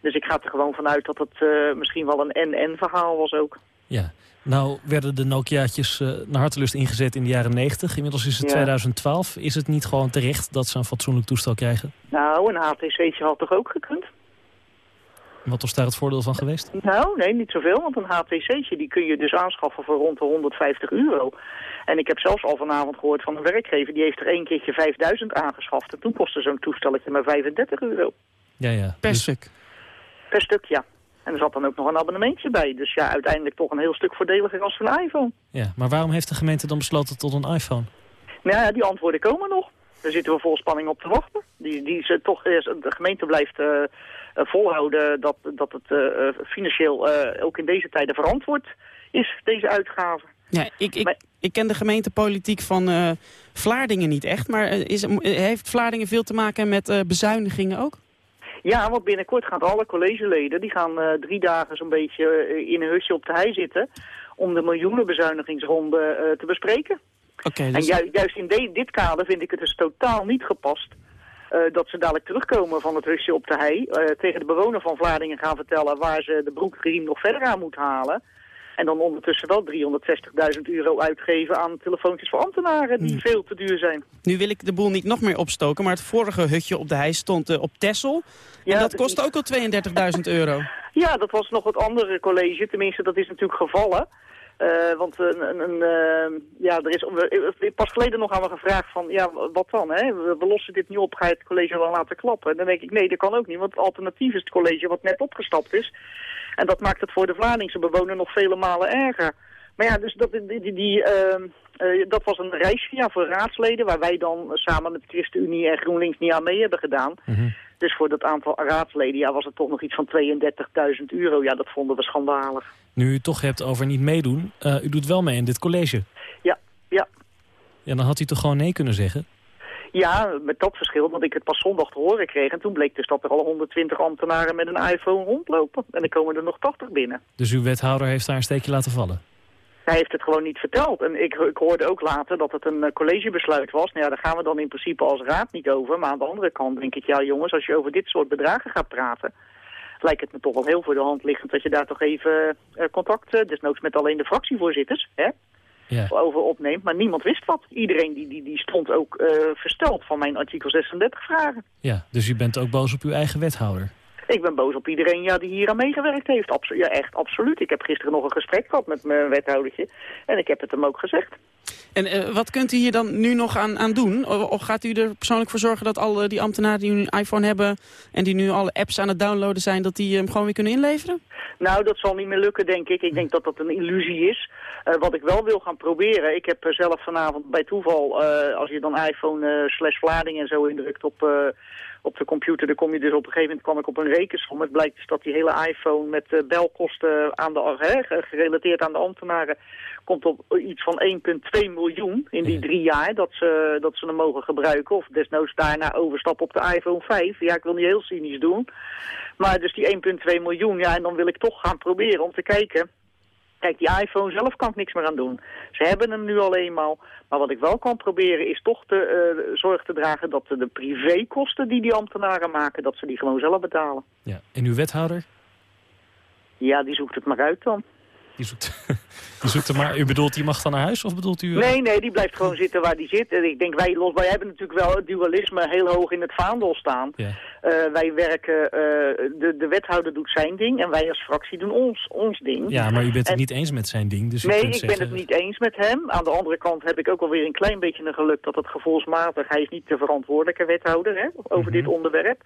Dus ik ga er gewoon vanuit dat het uh, misschien wel een en-en verhaal was ook. Ja, nou werden de Nokia's uh, naar hartelust ingezet in de jaren 90. Inmiddels is het Ja. 2012. Is het niet gewoon terecht dat ze een fatsoenlijk toestel krijgen? Nou, een HTC'tje had toch ook gekund? Wat was daar het voordeel van geweest? Nou, nee, niet zoveel, want een HTC'tje die kun je dus aanschaffen voor rond de 150 euro. En ik heb zelfs al vanavond gehoord van een werkgever, die heeft er één keertje 5000 aangeschaft. En toen kostte zo'n toestelletje maar 35 euro. Ja, ja. Per Dus- stuk. Per stuk, ja. En er zat dan ook nog een abonnementje bij. Dus ja, uiteindelijk toch een heel stuk voordeliger als een iPhone. Ja, maar waarom heeft de gemeente dan besloten tot een iPhone? Nou ja, die antwoorden komen nog. Daar zitten we vol spanning op te wachten. Die, die ze toch, eh, de gemeente blijft eh, eh, volhouden dat, dat het eh, eh, financieel eh, ook in deze tijden verantwoord is, deze uitgaven. Ja, ik, ik, ik ken de gemeentepolitiek van eh, Vlaardingen niet echt, maar eh, is, eh, heeft Vlaardingen veel te maken met eh, bezuinigingen ook? Ja, want binnenkort gaan alle collegeleden, die gaan eh, drie dagen zo'n beetje eh, in een hutje op de hei zitten om de miljoenenbezuinigingsronde eh, te bespreken. Oké, En dus ju- juist in dit kader vind ik het dus totaal niet gepast eh, dat ze dadelijk terugkomen van het hutje op de hei, eh, tegen de bewoner van Vlaardingen gaan vertellen waar ze de broekriem nog verder aan moet halen. En dan ondertussen wel 360.000 euro uitgeven aan telefoontjes voor ambtenaren die veel te duur zijn. nu wil ik de boel niet nog meer opstoken, maar het vorige hutje op de hei stond eh, op Tessel. En dat kostte ook al 32.000 euro. Ja, dat was nog het andere college. Tenminste, dat is natuurlijk gevallen. Eh, want een, een, een, eh, ja, er is we- pas geleden nog aan me gevraagd van, ja, wat dan? Hè? We, lossen dit niet op, ga je het college dan laten klappen? En dan denk ik, nee, dat kan ook niet, want het alternatief is het college wat net opgestapt is. En dat maakt het voor de Vlamingse bewoner nog vele malen erger. Maar ja, dus dat, die, die, ehm, eh, dat was een reis voor raadsleden... waar wij dan samen met ChristenUnie en GroenLinks niet aan mee hebben gedaan. Dus voor dat aantal raadsleden ja, was het toch nog iets van 32.000 euro. Ja, dat vonden we schandalig. Nu u het toch hebt over niet meedoen, uh, u doet wel mee in dit college. Ja, ja. Ja, dan had u toch gewoon nee kunnen zeggen? Ja, met dat verschil dat ik het pas zondag te horen kreeg. En toen bleek dus dat er al 120 ambtenaren met een iPhone rondlopen. En er komen er nog 80 binnen. Dus uw wethouder heeft daar een steekje laten vallen? Hij heeft het gewoon niet verteld. En ik, ik hoorde ook later dat het een uh, collegebesluit was. Nou ja, daar gaan we dan in principe als raad niet over. Maar aan de andere kant denk ik, ja jongens, als je over dit soort bedragen gaat praten... lijkt het me toch wel heel voor de hand liggend dat je daar toch even uh, contact, uh, desnoods met alleen de fractievoorzitters, hè, ja. over opneemt. Maar niemand wist wat. Iedereen die, die, die stond ook uh, versteld van mijn artikel 36 vragen. Ja, dus u bent ook boos op uw eigen wethouder? Ik ben boos op iedereen ja, die hier aan meegewerkt heeft. Abso ja, echt, absoluut. Ik heb gisteren nog een gesprek gehad met mijn wethoudertje. En ik heb het hem ook gezegd. En uh, wat kunt u hier dan nu nog aan, aan doen? Of, gaat u er persoonlijk voor zorgen dat al die ambtenaren die nu een iPhone hebben... en die nu alle apps aan het downloaden zijn, dat die hem gewoon weer kunnen inleveren? Nou, dat zal niet meer lukken, denk ik. Ik denk dat dat een illusie is. Uh, wat ik wel wil gaan proberen, ik heb zelf vanavond bij toeval... als je dan iPhone slash Vlading en zo indrukt op op de computer, dan kom je dus op een gegeven moment kwam ik op een rekensom. Het blijkt dus dat die hele iPhone met uh, belkosten aan de, hè, gerelateerd aan de ambtenaren komt op iets van 1,2 miljoen in die drie jaar dat ze, dat ze hem mogen gebruiken. Of desnoods daarna overstappen op de iPhone 5. Ja, ik wil niet heel cynisch doen. Maar dus die 1,2 miljoen, ja, en dan wil ik toch gaan proberen om te kijken Kijk, die iPhone zelf kan ik niks meer aan doen. Ze hebben hem nu al eenmaal. Maar wat ik wel kan proberen is toch de uh, zorg te dragen dat de privékosten die die ambtenaren maken, dat ze die gewoon zelf betalen. Ja. En uw wethouder? Ja, die zoekt het maar uit dan. Die zoekt, (laughs) zoekt er maar... U bedoelt, die mag dan naar huis of bedoelt u... Uh... Nee, nee, die blijft gewoon zitten waar die zit. En ik denk, wij, los, wij hebben natuurlijk wel het dualisme heel hoog in het vaandel staan. Ja. Uh, wij werken, uh, de, de wethouder doet zijn ding en wij als fractie doen ons, ons ding. Ja, maar u bent het niet eens met zijn ding. Dus nee, ik zeggen... ben het niet eens met hem. Aan de andere kant heb ik ook alweer een klein beetje een geluk dat het gevoelsmatig... Hij is niet de verantwoordelijke wethouder hè, over mm -hmm. dit onderwerp.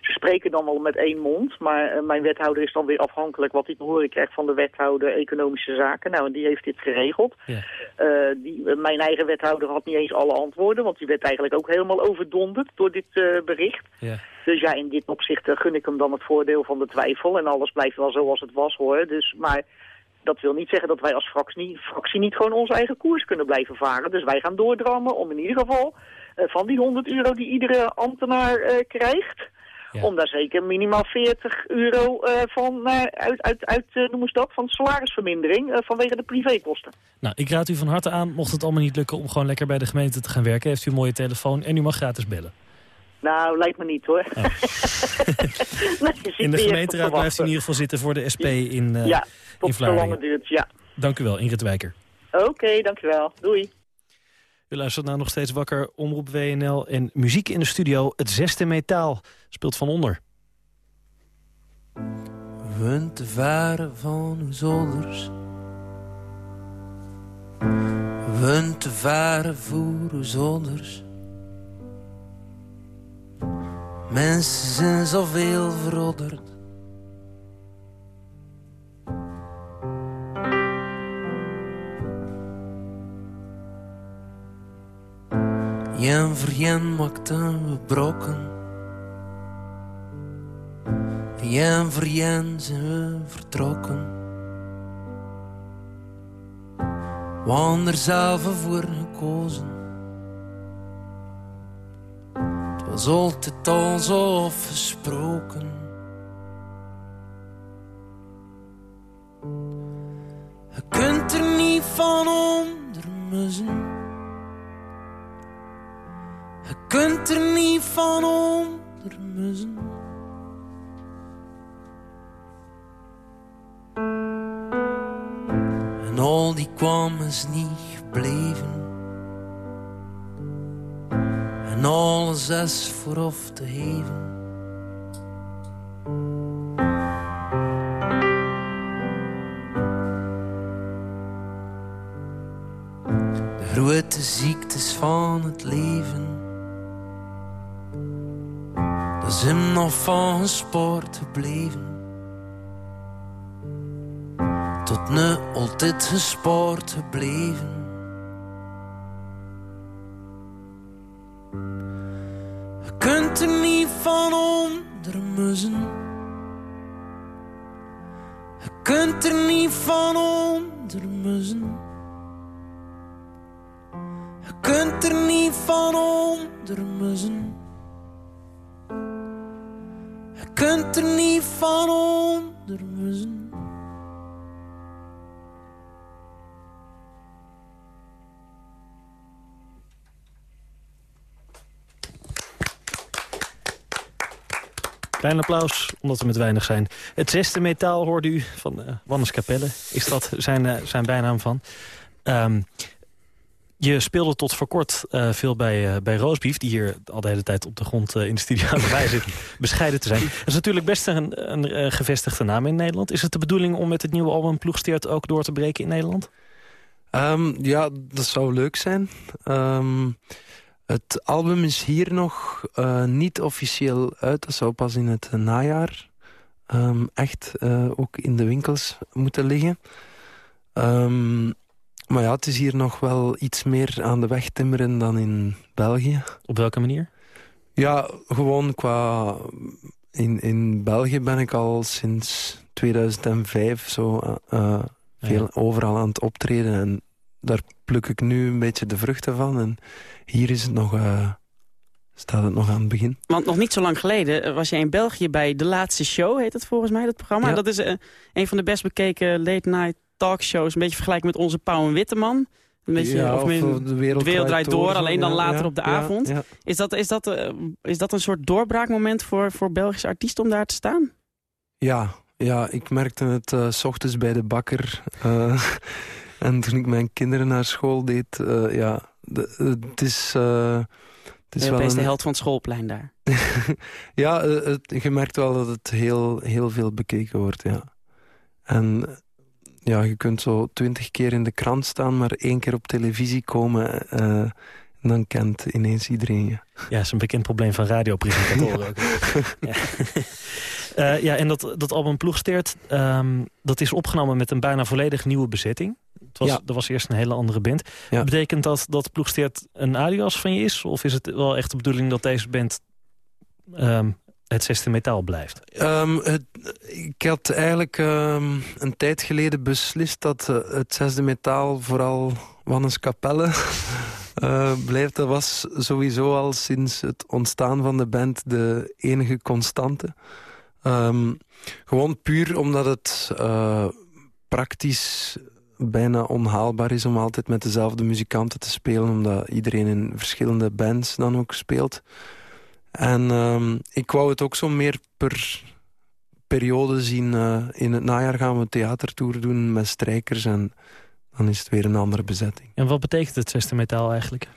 Ze spreken dan wel met één mond, maar uh, mijn wethouder is dan weer afhankelijk wat hij te horen krijgt van de wethouder Economische Zaken. Nou, en die heeft dit geregeld. Ja. Uh, die, mijn eigen wethouder had niet eens alle antwoorden, want die werd eigenlijk ook helemaal overdonderd door dit bericht. Ja. Dus ja, in dit opzicht gun ik hem dan het voordeel van de twijfel en alles blijft wel zoals het was hoor. Dus, maar dat wil niet zeggen dat wij als fractie, fractie niet gewoon onze eigen koers kunnen blijven varen. Dus wij gaan doordrammen om in ieder geval van die 100 euro die iedere ambtenaar krijgt... Ja. Om daar zeker minimaal 40 euro uh, van uh, uit, uit, uit uh, dat, van salarisvermindering vanwege de privékosten. Nou, ik raad u van harte aan, mocht het allemaal niet lukken om gewoon lekker bij de gemeente te gaan werken. Heeft u een mooie telefoon en u mag gratis bellen. Nou, lijkt me niet hoor. Oh. (laughs) nee, in de gemeenteraad blijft u in ieder geval zitten voor de SP in uh, Ja, tot in zo lang het duurt, ja. Dank u wel, Ingrid Wijker. Oké, okay, dank u wel. Doei. U luistert nou nog steeds wakker, Omroep WNL en muziek in de studio. Het zesde metaal speelt van onder. We te varen van uw zolders. We te varen voor uw zolders. Mensen zijn zoveel verodderd. Jen voor jen maakten we brokken. Jen voor zijn we vertrokken. We hadden er zelf voor gekozen. Het was altijd alsof gesproken. Je kunt er niet van onder mussen. Kunt er niet van onder mussen. En al die kwam is niet gebleven. En alles is vooraf te heven. De grote ziektes van het leven. Hem nog van sport gebleven. ne altijd gespaard gebleven. Je kunt er niet van onder mussen. Je kunt er niet van onder mussen. Je kunt er niet van onder mussen. Van onder. Klein applaus, omdat we met weinig zijn. Het zesde metaal hoorde u van uh, Wannes Capelle. Is dat zijn, uh, zijn bijnaam van. Um, je speelde tot voor kort uh, veel bij, uh, bij Roosbeef... die hier al de hele tijd op de grond uh, in de studio aan bij zit... (laughs) bescheiden te zijn. Dat is natuurlijk best een, een gevestigde naam in Nederland. Is het de bedoeling om met het nieuwe album Ploegsteert... ook door te breken in Nederland? Um, ja, dat zou leuk zijn. Um, het album is hier nog niet officieel uit. Dat zou pas in het najaar um, echt ook in de winkels moeten liggen. Maar ja, het is hier nog wel iets meer aan de weg timmeren dan in België. Op welke manier? Ja, gewoon qua... In, in België ben ik al sinds 2005 zo uh, veel ja. overal aan het optreden. En daar pluk ik nu een beetje de vruchten van. En hier is het nog... Uh, staat het nog aan het begin. Want nog niet zo lang geleden was jij in België bij De Laatste Show, heet het volgens mij, dat programma. Ja. Dat is uh, een van de best bekeken late night talkshows. Een beetje vergelijken met onze Pauw en Witteman. Een beetje, ja, of, of de wereld, de wereld draait door, alleen dan ja, later ja, op de avond. Is, dat, is, dat, uh, is dat een soort doorbraakmoment voor, voor Belgische artiesten om daar te staan? Ja, ja ik merkte het uh, s ochtends bij de bakker. Uh, (laughs) en toen ik mijn kinderen naar school deed, ja, de, het is... Het is wel een... de held van het schoolplein daar. (laughs) ja, het, je merkt wel dat het heel, heel veel bekeken wordt, ja. En ja, je kunt zo twintig keer in de krant staan, maar één keer op televisie komen... Uh, dan kent ineens iedereen je. Ja, dat is een bekend probleem van radiopresentatoren (laughs) ook. ja. uh, ja, en dat, dat album Ploegsteert, um, dat is opgenomen met een bijna volledig nieuwe bezetting. Het was, ja. Er was eerst een hele andere band. Ja. Betekent dat dat Ploegsteert een alias van je is? Of is het wel echt de bedoeling dat deze band um, het zesde metaal blijft? Het, ik had eigenlijk um, een tijd geleden beslist dat uh, het zesde metaal vooral Wannes Capelle uh, (laughs) blijft. Dat was sowieso al sinds het ontstaan van de band de enige constante. Um, gewoon puur omdat het uh, praktisch bijna onhaalbaar is om altijd met dezelfde muzikanten te spelen. Omdat iedereen in verschillende bands dan ook speelt. En um, ik wou het ook zo meer per periode zien. Uh, in het najaar gaan we een theatertour doen met strijkers. En dan is het weer een andere bezetting. En wat betekent het zesde metaal eigenlijk?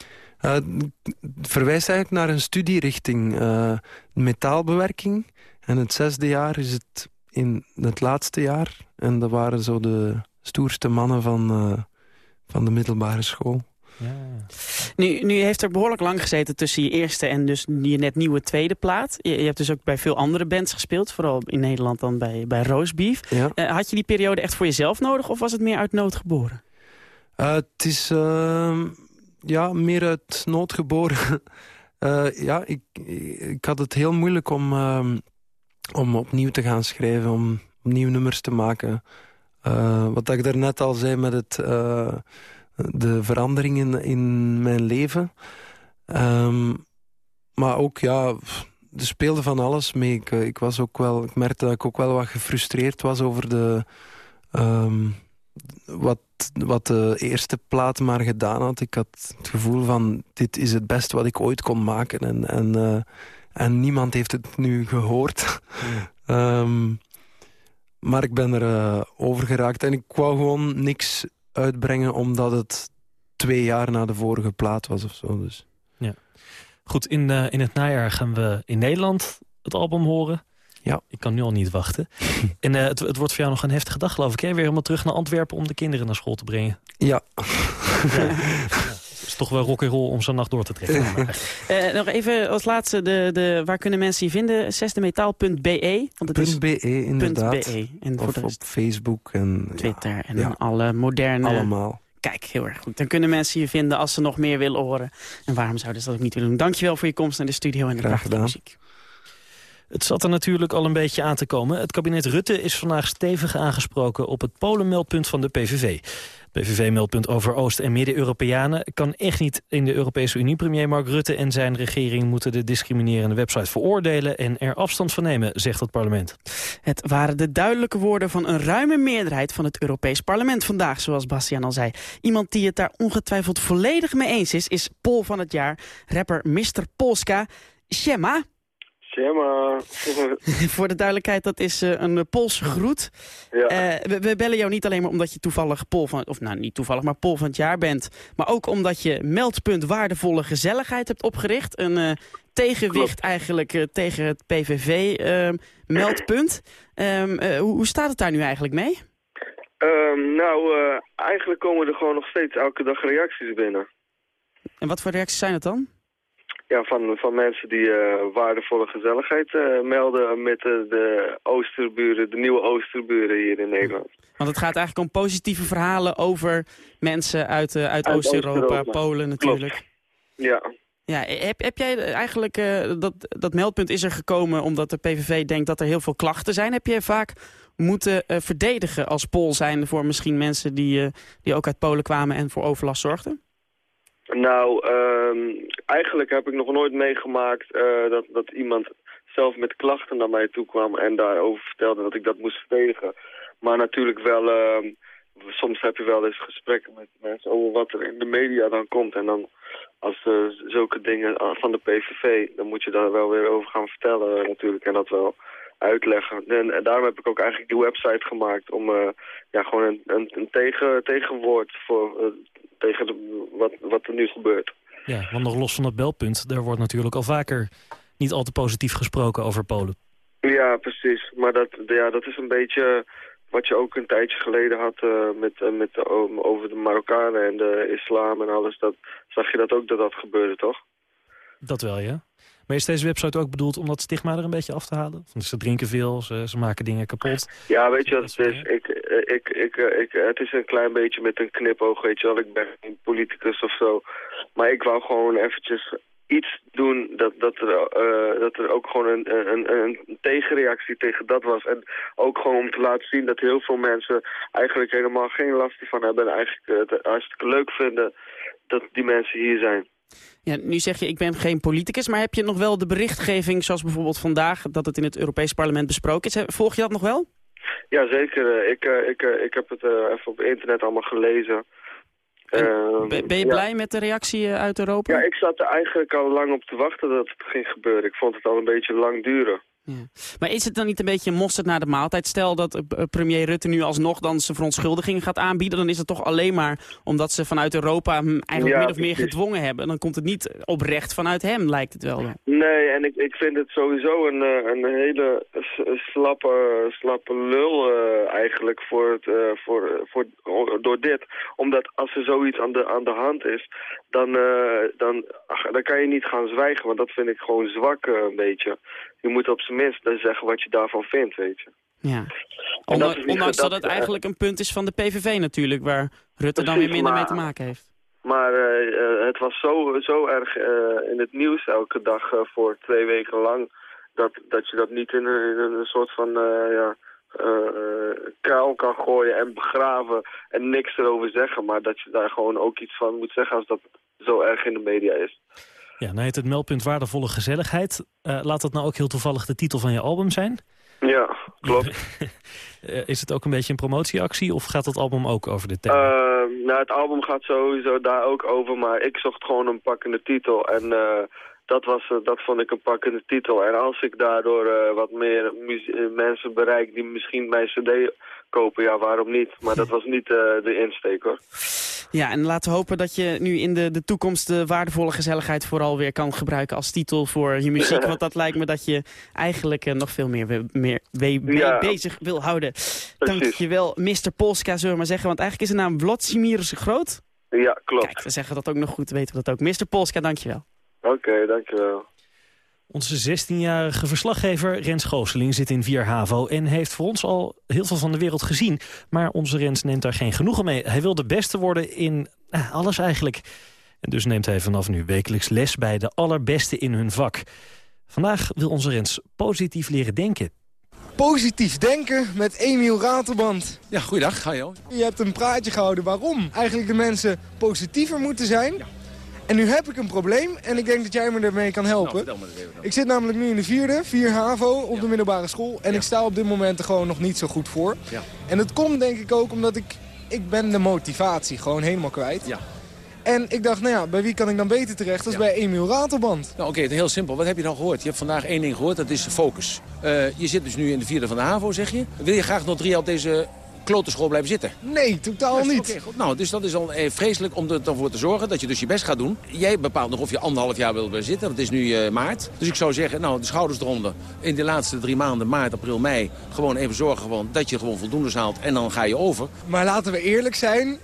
Uh, het verwijst eigenlijk naar een studierichting. Uh, metaalbewerking. En het zesde jaar is het in het laatste jaar. En dat waren zo de stoerste mannen van, van de middelbare school. Ja. Nu, nu heeft er behoorlijk lang gezeten tussen je eerste en dus je net nieuwe tweede plaat. Je, je hebt dus ook bij veel andere bands gespeeld, vooral in Nederland dan bij, bij Roastbeef. Ja. Uh, had je die periode echt voor jezelf nodig of was het meer uit nood geboren? Uh, het is uh, ja, meer uit nood geboren. (laughs) ja, ik, ik had het heel moeilijk om, ehm, om opnieuw te gaan schrijven, om opnieuw nummers te maken. wat ik daarnet al zei met het de veranderingen in mijn leven. Um, maar ook, ja, er speelde van alles mee. Ik, ik, was ook wel, ik merkte dat ik ook wel wat gefrustreerd was over de... Um, wat, wat de eerste plaat maar gedaan had. Ik had het gevoel van, dit is het beste wat ik ooit kon maken. En, en, uh, en niemand heeft het nu gehoord. Um, (laughs) maar ik ben er uh, over geraakt. En ik wou gewoon niks uitbrengen omdat het twee jaar na de vorige plaat was of zo. Dus. Ja. Goed, in, uh, in het najaar gaan we in Nederland het album horen. Ja. Ik kan nu al niet wachten. (laughs) en uh, het, het wordt voor jou nog een heftige dag, geloof ik. Hè? Weer helemaal terug naar Antwerpen om de kinderen naar school te brengen. Ja. ja. (laughs) is toch wel rock and roll om zo'n nacht door te trekken. (laughs) Eh, nog even als laatste, de, de, waar kunnen mensen je vinden? zesdemetaal.be. Want het is .be inderdaad. .be. En of op Facebook en Twitter en ja. alle moderne... allemaal. Kijk, heel erg goed. Dan kunnen mensen je vinden als ze nog meer willen horen. En waarom zouden ze dat ook niet willen doen? Dankjewel voor je komst naar de studio en de Graag prachtige gedaan. muziek. Het zat er natuurlijk al een beetje aan te komen. Het kabinet Rutte is vandaag stevig aangesproken op het Polenmeldpunt van de PVV. PVV-meldpunt over Oost- en Midden-Europeanen kan echt niet in de Europese Unie. Premier Mark Rutte en zijn regering moeten de discriminerende website veroordelen en er afstand van nemen, zegt het parlement. Het waren de duidelijke woorden van een ruime meerderheid van het Europees Parlement vandaag, zoals Bastiaan al zei. Iemand die het daar ongetwijfeld volledig mee eens is, is Pol van het jaar, rapper Mr. Polska. Shema, (laughs) Voor de duidelijkheid, dat is eh, een Poolse groet. Ja. Eh, we, we bellen jou niet alleen maar omdat je toevallig Pol van, of nou niet toevallig, maar Pol van het jaar bent. Maar ook omdat je meldpunt waardevolle gezelligheid hebt opgericht. Een eh, tegenwicht eigenlijk eh, tegen het PVV-meldpunt. Ehm, hoe, hoe staat het daar nu eigenlijk mee? Ehm, nou, eh, eigenlijk komen er gewoon nog steeds elke dag reacties binnen. En wat voor reacties zijn het dan? Ja, van, van mensen die eh, waardevolle gezelligheid eh, melden met de, de Oosterburen, de nieuwe Oosterburen hier in Nederland. Want het gaat eigenlijk om positieve verhalen over mensen uit, eh, uit Uit Oost-Europa. Polen natuurlijk. Ja. Ja, heb, heb jij eigenlijk, eh, dat, dat meldpunt is er gekomen omdat de PVV denkt dat er heel veel klachten zijn. Heb je vaak moeten eh, verdedigen als Pool zijnde voor misschien mensen die, eh, die ook uit Polen kwamen en voor overlast zorgden? Nou, ehm, eigenlijk heb ik nog nooit meegemaakt eh, dat, dat iemand zelf met klachten naar mij toe kwam en daarover vertelde dat ik dat moest verdedigen. Maar natuurlijk wel, ehm, soms heb je wel eens gesprekken met mensen over wat er in de media dan komt. En dan als eh, zulke dingen van de PVV, dan moet je daar wel weer over gaan vertellen eh, natuurlijk en dat wel uitleggen. En, en daarom heb ik ook eigenlijk die website gemaakt om eh, ja, gewoon een, een, een tegen, tegenwoord voor, eh, tegen wat, wat er nu gebeurt. Ja, want nog los van het belpunt, daar wordt natuurlijk al vaker niet al te positief gesproken over Polen. Ja, precies. Maar dat, ja, dat is een beetje wat je ook een tijdje geleden had eh, met, eh, met de, over de Marokkanen en de islam en alles. Dat, zag je dat ook dat dat gebeurde, toch? Dat wel, ja. Maar is deze website ook bedoeld om dat stigma er een beetje af te halen? Want ze drinken veel, ze, ze maken dingen kapot. Ja, weet je wat het is? Ik, eh, ik, ik, ik, het is een klein beetje met een knipoog, weet je wel. Ik ben geen politicus of zo. Maar ik wou gewoon eventjes iets doen dat, dat, er, eh, dat er ook gewoon een, een, een, tegenreactie tegen dat was. En ook gewoon om te laten zien dat heel veel mensen eigenlijk helemaal geen last ervan hebben. En eigenlijk het hartstikke leuk vinden dat die mensen hier zijn. Ja, nu zeg je, ik ben geen politicus, maar heb je nog wel de berichtgeving, zoals bijvoorbeeld vandaag, dat het in het Europees Parlement besproken is? Volg je dat nog wel? Ja, zeker. Eh, Ik, eh, ik, ik heb het even op internet allemaal gelezen. Ehm, Ben, je ja. blij met de reactie eh, uit Europa? Ja, ik zat er eigenlijk al lang op te wachten dat het ging gebeuren. Ik vond het al een beetje lang duren. Maar is het dan niet een beetje mosterd naar de maaltijd? Stel dat eh, premier Rutte nu alsnog dan zijn verontschuldigingen gaat aanbieden... dan is het toch alleen maar omdat ze vanuit Europa hem eigenlijk Ja, min of meer gedwongen hebben. Dan komt het niet oprecht vanuit hem, lijkt het wel. Nee, en ik, ik vind het sowieso een, eh, een hele slappe, slappe lul eh, eigenlijk voor het, voor, voor, door dit. Omdat als er zoiets aan de, aan de hand is, dan, dan, ach, dan kan je niet gaan zwijgen. Want dat vind ik gewoon zwak een beetje. Je moet op zijn minst dan zeggen wat je daarvan vindt, weet je. Ja. En dat Ondanks, ondanks dat dat- het eigenlijk een punt is van de PVV natuurlijk... waar Rutte dan weer minder mee te maken heeft. Maar eh, eh, het was zo, zo erg eh, in het nieuws elke dag voor twee weken lang... Dat, dat je dat niet in een, in een soort van ja, kuil kan gooien en begraven en niks erover zeggen. Maar dat je daar gewoon ook iets van moet zeggen als dat zo erg in de media is. Ja, nou heet het meldpunt waardevolle gezelligheid. Eh, laat dat nou ook heel toevallig de titel van je album zijn? Ja, klopt. (laughs) Eh, is het ook een beetje een promotieactie of gaat het album ook over dit thema? Eh, nou, het album gaat sowieso daar ook over, maar ik zocht gewoon een pakkende titel. En dat, was, dat vond ik een pakkende titel. En als ik daardoor wat meer mensen bereik die misschien mijn cd kopen, ja, waarom niet? Maar dat was niet de insteek, hoor. Ja, en laten we hopen dat je nu in de, de toekomst de waardevolle gezelligheid vooral weer kan gebruiken als titel voor je muziek. (laughs) want dat lijkt me dat je eigenlijk eh, nog veel meer, we- meer we- mee Ja. bezig wil houden. Dank je wel, Mr. Polska, zullen we maar zeggen. Want eigenlijk is de naam Vladimir Groot. Ja, klopt. Kijk, we zeggen dat ook nog goed, weten we dat ook. Mr. Polska, dankjewel. Oké, dankjewel. Onze 16-jarige verslaggever Rens Gooseling zit in Vierhavo... en heeft voor ons al heel veel van de wereld gezien. Maar onze Rens neemt daar geen genoegen mee. Hij wil de beste worden in eh, alles eigenlijk. En dus neemt hij vanaf nu wekelijks les bij de allerbeste in hun vak. Vandaag wil onze Rens positief leren denken. Positief denken met Emiel Ratelband. Ja, goeiedag. Joh. Je hebt een praatje gehouden waarom eigenlijk de mensen positiever moeten zijn. En nu heb ik een probleem en ik denk dat jij me ermee kan helpen. Nou, vertel me even. Ik zit namelijk nu in de vierde, 4 HAVO, op de middelbare school. En ik sta op dit moment er gewoon nog niet zo goed voor. Ja. En dat komt denk ik ook omdat ik, ik ben de motivatie gewoon helemaal kwijt. Ja. En ik dacht, nou ja, bij wie kan ik dan beter terecht als bij Emiel Ratelband? Nou, oké, het is heel simpel. Wat heb je dan gehoord? Je hebt vandaag één ding gehoord, dat is focus. Eh, je zit dus nu in de vierde van de HAVO, zeg je. Wil je graag nog drie jaar op deze klote school blijven zitten? Nee, totaal Juist, niet. Nou, dus dat is al eh, vreselijk om er dan voor te zorgen dat je dus je best gaat doen. Jij bepaalt nog of je anderhalf jaar wilt blijven zitten. het is nu eh, maart. Dus ik zou zeggen, nou, de schouders eronder. In de laatste drie maanden, maart, april, mei... gewoon even zorgen gewoon dat je gewoon voldoende haalt. En dan ga je over. Maar laten we eerlijk zijn,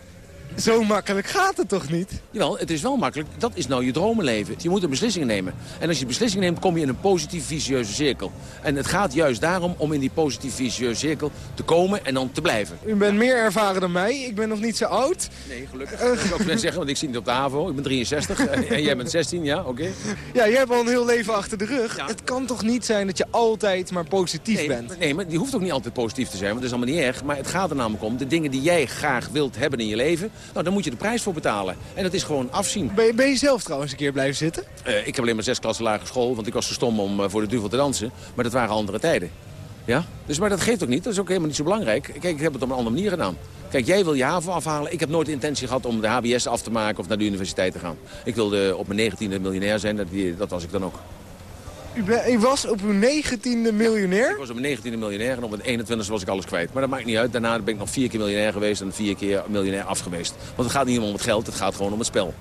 zo makkelijk gaat het toch niet? Jawel, het is wel makkelijk. Dat is nou je dromenleven. Je moet een beslissing nemen. En als je beslissing neemt, kom je in een positief vicieuze cirkel. En het gaat juist daarom om in die positief vicieuze cirkel te komen en dan te blijven. U bent meer ervaren dan mij, ik ben nog niet zo oud. Nee, gelukkig. Dat zou ik net zeggen, want ik zie het op de HAVO. Ik ben 63 (laughs) en jij bent 16, ja, oké. Ja, jij hebt al een heel leven achter de rug. Het kan toch niet zijn dat je altijd maar positief Nee, bent? nee, maar die hoeft ook niet altijd positief te zijn, want dat is allemaal niet erg. Maar het gaat er namelijk om, de dingen die jij graag wilt hebben in je leven... nou, daar moet je de prijs voor betalen. En dat is gewoon afzien. Ben je, ben je zelf trouwens een keer blijven zitten? Eh, ik heb alleen maar zes klassen lagere school, want ik was te stom om eh, voor de duvel te dansen. Maar dat waren andere tijden. Ja? Dus, maar dat geeft ook niet, dat is ook helemaal niet zo belangrijk. Kijk, ik heb het op een andere manier gedaan. Kijk, jij wil je haven afhalen. Ik heb nooit de intentie gehad om de HBS af te maken of naar de universiteit te gaan. Ik wilde op mijn negentiende miljonair zijn, dat, dat was ik dan ook. U was op uw negentiende miljonair? Ik was op mijn 19e miljonair en op mijn 21e was ik alles kwijt. Maar dat maakt niet uit. Daarna ben ik nog vier keer miljonair geweest en vier keer miljonair af geweest. Want het gaat niet om het geld, het gaat gewoon om het spel.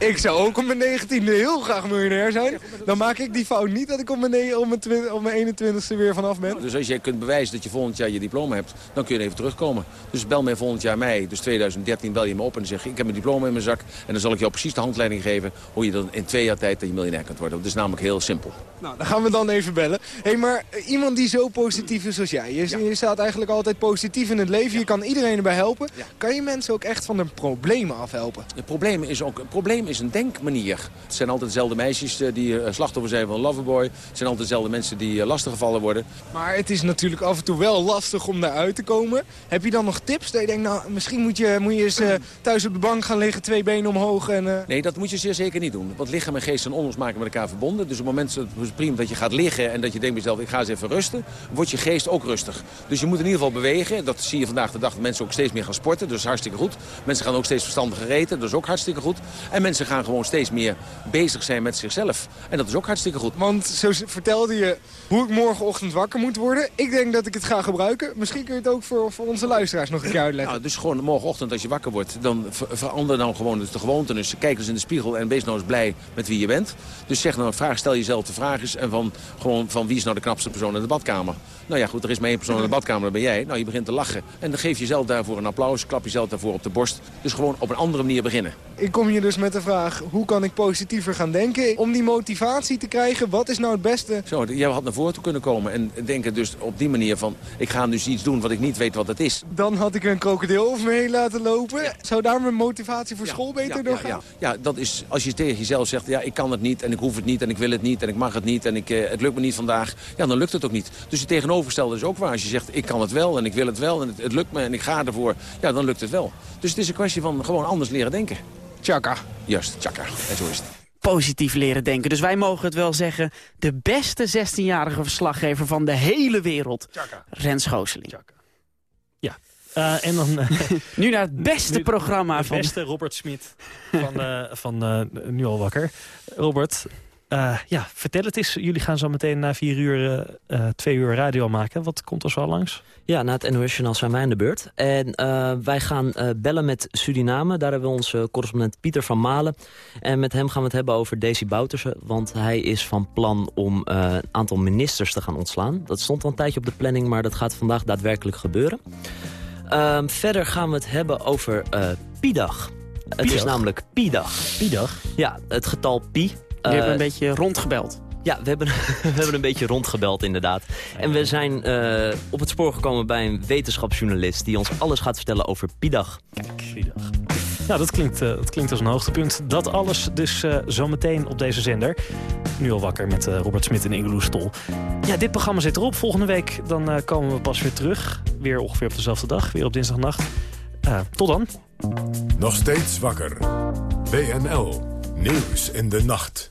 Ik zou ook op mijn negentiende heel graag miljonair zijn. Dan maak ik die fout niet dat ik op mijn, op mijn, twin- op mijn 21ste weer vanaf ben. Dus als jij kunt bewijzen dat je volgend jaar je diploma hebt, dan kun je even terugkomen. Dus bel mij volgend jaar mei, dus 2013, bel je me op en zeg je... ik heb mijn diploma in mijn zak en dan zal ik jou precies de handleiding geven... hoe je dan in twee jaar tijd dat je miljonair kunt worden. Dat is namelijk heel simpel. Nou, dan gaan we dan even bellen. Hé, hey, maar eh, iemand die zo positief is als jij. Je, je staat eigenlijk altijd positief in het leven. Je kan iedereen erbij helpen. Kan je mensen ook echt van hun problemen afhelpen? Het probleem is, ook, het probleem is een denkmanier. Het zijn altijd dezelfde meisjes eh, die eh, slachtoffer zijn van een loverboy. Het zijn altijd dezelfde mensen die eh, lastiggevallen worden. Maar het is natuurlijk af en toe wel lastig om daaruit te komen. Heb je dan nog tips? Dat je denkt, nou, misschien moet je, moet je eens thuis op de bank gaan liggen, twee benen omhoog. En, Nee, dat moet je zeer zeker niet doen. Want lichaam en geest zijn onlosmakelijk met elkaar verbonden. Dus op het moment dat het prima dat je gaat liggen en dat je denkt bij jezelf, ik ga eens even rusten, wordt je geest ook rustig. Dus je moet in ieder geval bewegen. Dat zie je vandaag de dag dat mensen ook steeds meer gaan sporten. Dus hartstikke goed. Mensen gaan ook steeds verstandiger eten. Dat is ook hartstikke goed. En mensen gaan gewoon steeds meer bezig zijn met zichzelf. En dat is ook hartstikke goed. Want zo vertelde je hoe ik morgenochtend wakker moet worden. Ik denk dat ik het ga gebruiken. Misschien kun je het ook voor, voor onze luisteraars nog een keer uitleggen. Nou, dus gewoon morgenochtend als je wakker wordt, dan ver- verander dan gewoon de gewoonte. Dus kijk eens in de spiegel en wees nou eens blij met wie je bent. Dus zeg nou een vraag, stel jezelf de vraag eens. En van, gewoon van wie is nou de knapste persoon in de badkamer? Nou ja, goed, er is maar één persoon in de badkamer, dat ben jij. Nou, je begint te lachen. En dan geef je jezelf daarvoor een applaus, klap jezelf daarvoor op de borst. Dus gewoon op een andere manier beginnen. Ik kom hier dus met de vraag, hoe kan ik positiever gaan denken? Om die motivatie te krijgen, wat is nou het beste? Zo, jij had naar voren toe kunnen komen en denken dus op die manier van... ik ga dus iets doen wat ik niet weet wat het is. Dan had ik een krokodil over me heen laten lopen. Zou daar mijn motivatie voor school beter ja, doorgaan? ja, ja, dat is als je tegen jezelf zegt, ja, ik kan het niet en ik hoef het niet en ik wil het niet en ik mag het niet en ik, eh, het lukt me niet vandaag. Ja, dan lukt het ook niet. Dus het tegenovergestelde is ook waar. Als je zegt, ik kan het wel en ik wil het wel en het, het lukt me en ik ga ervoor, ja, dan lukt het wel. Dus het is een kwestie van gewoon anders leren denken. Tjaka. Juist, tjaka. En zo is het. positief leren denken. Dus wij mogen het wel zeggen, de beste 16-jarige verslaggever van de hele wereld. Rens Gooseling. Ja. Eh, en dan... eh, (laughs) Nu naar het beste nu- programma van... beste Robert Smit van, eh, van eh, Nu al wakker. Robert, eh, ja, vertel het eens. Jullie gaan zo meteen na vier uur, eh, eh, twee uur radio maken. Wat komt er zo langs? Ja, na het NOS Journaal zijn wij aan de beurt. En wij gaan bellen met Suriname. Daar hebben we onze correspondent Pieter van Malen. En met hem gaan we het hebben over Desi Bouterse. Want hij is van plan om een aantal ministers te gaan ontslaan. Dat stond al een tijdje op de planning, maar dat gaat vandaag daadwerkelijk gebeuren. Ehm, verder gaan we het hebben over Pi-dag. Het is namelijk Pi-dag. Pi-dag? Ja, het getal Pi. Je hebt Eh, een beetje rondgebeld. Ja, we hebben, (laughs) we hebben een beetje rondgebeld inderdaad. En we zijn eh, op het spoor gekomen bij een wetenschapsjournalist... die ons alles gaat vertellen over Pi-dag. Pi-dag. Nou, dat klinkt, eh, dat klinkt als een hoogtepunt. Dat alles dus eh, zometeen op deze zender. Nu al wakker met eh, Robert Smit en Ingeloes Stol. Ja, dit programma zit erop. Volgende week dan eh, komen we pas weer terug. Weer ongeveer op dezelfde dag. Weer op dinsdagnacht. Eh, tot dan. Nog steeds wakker. WNL. Nieuws in de nacht.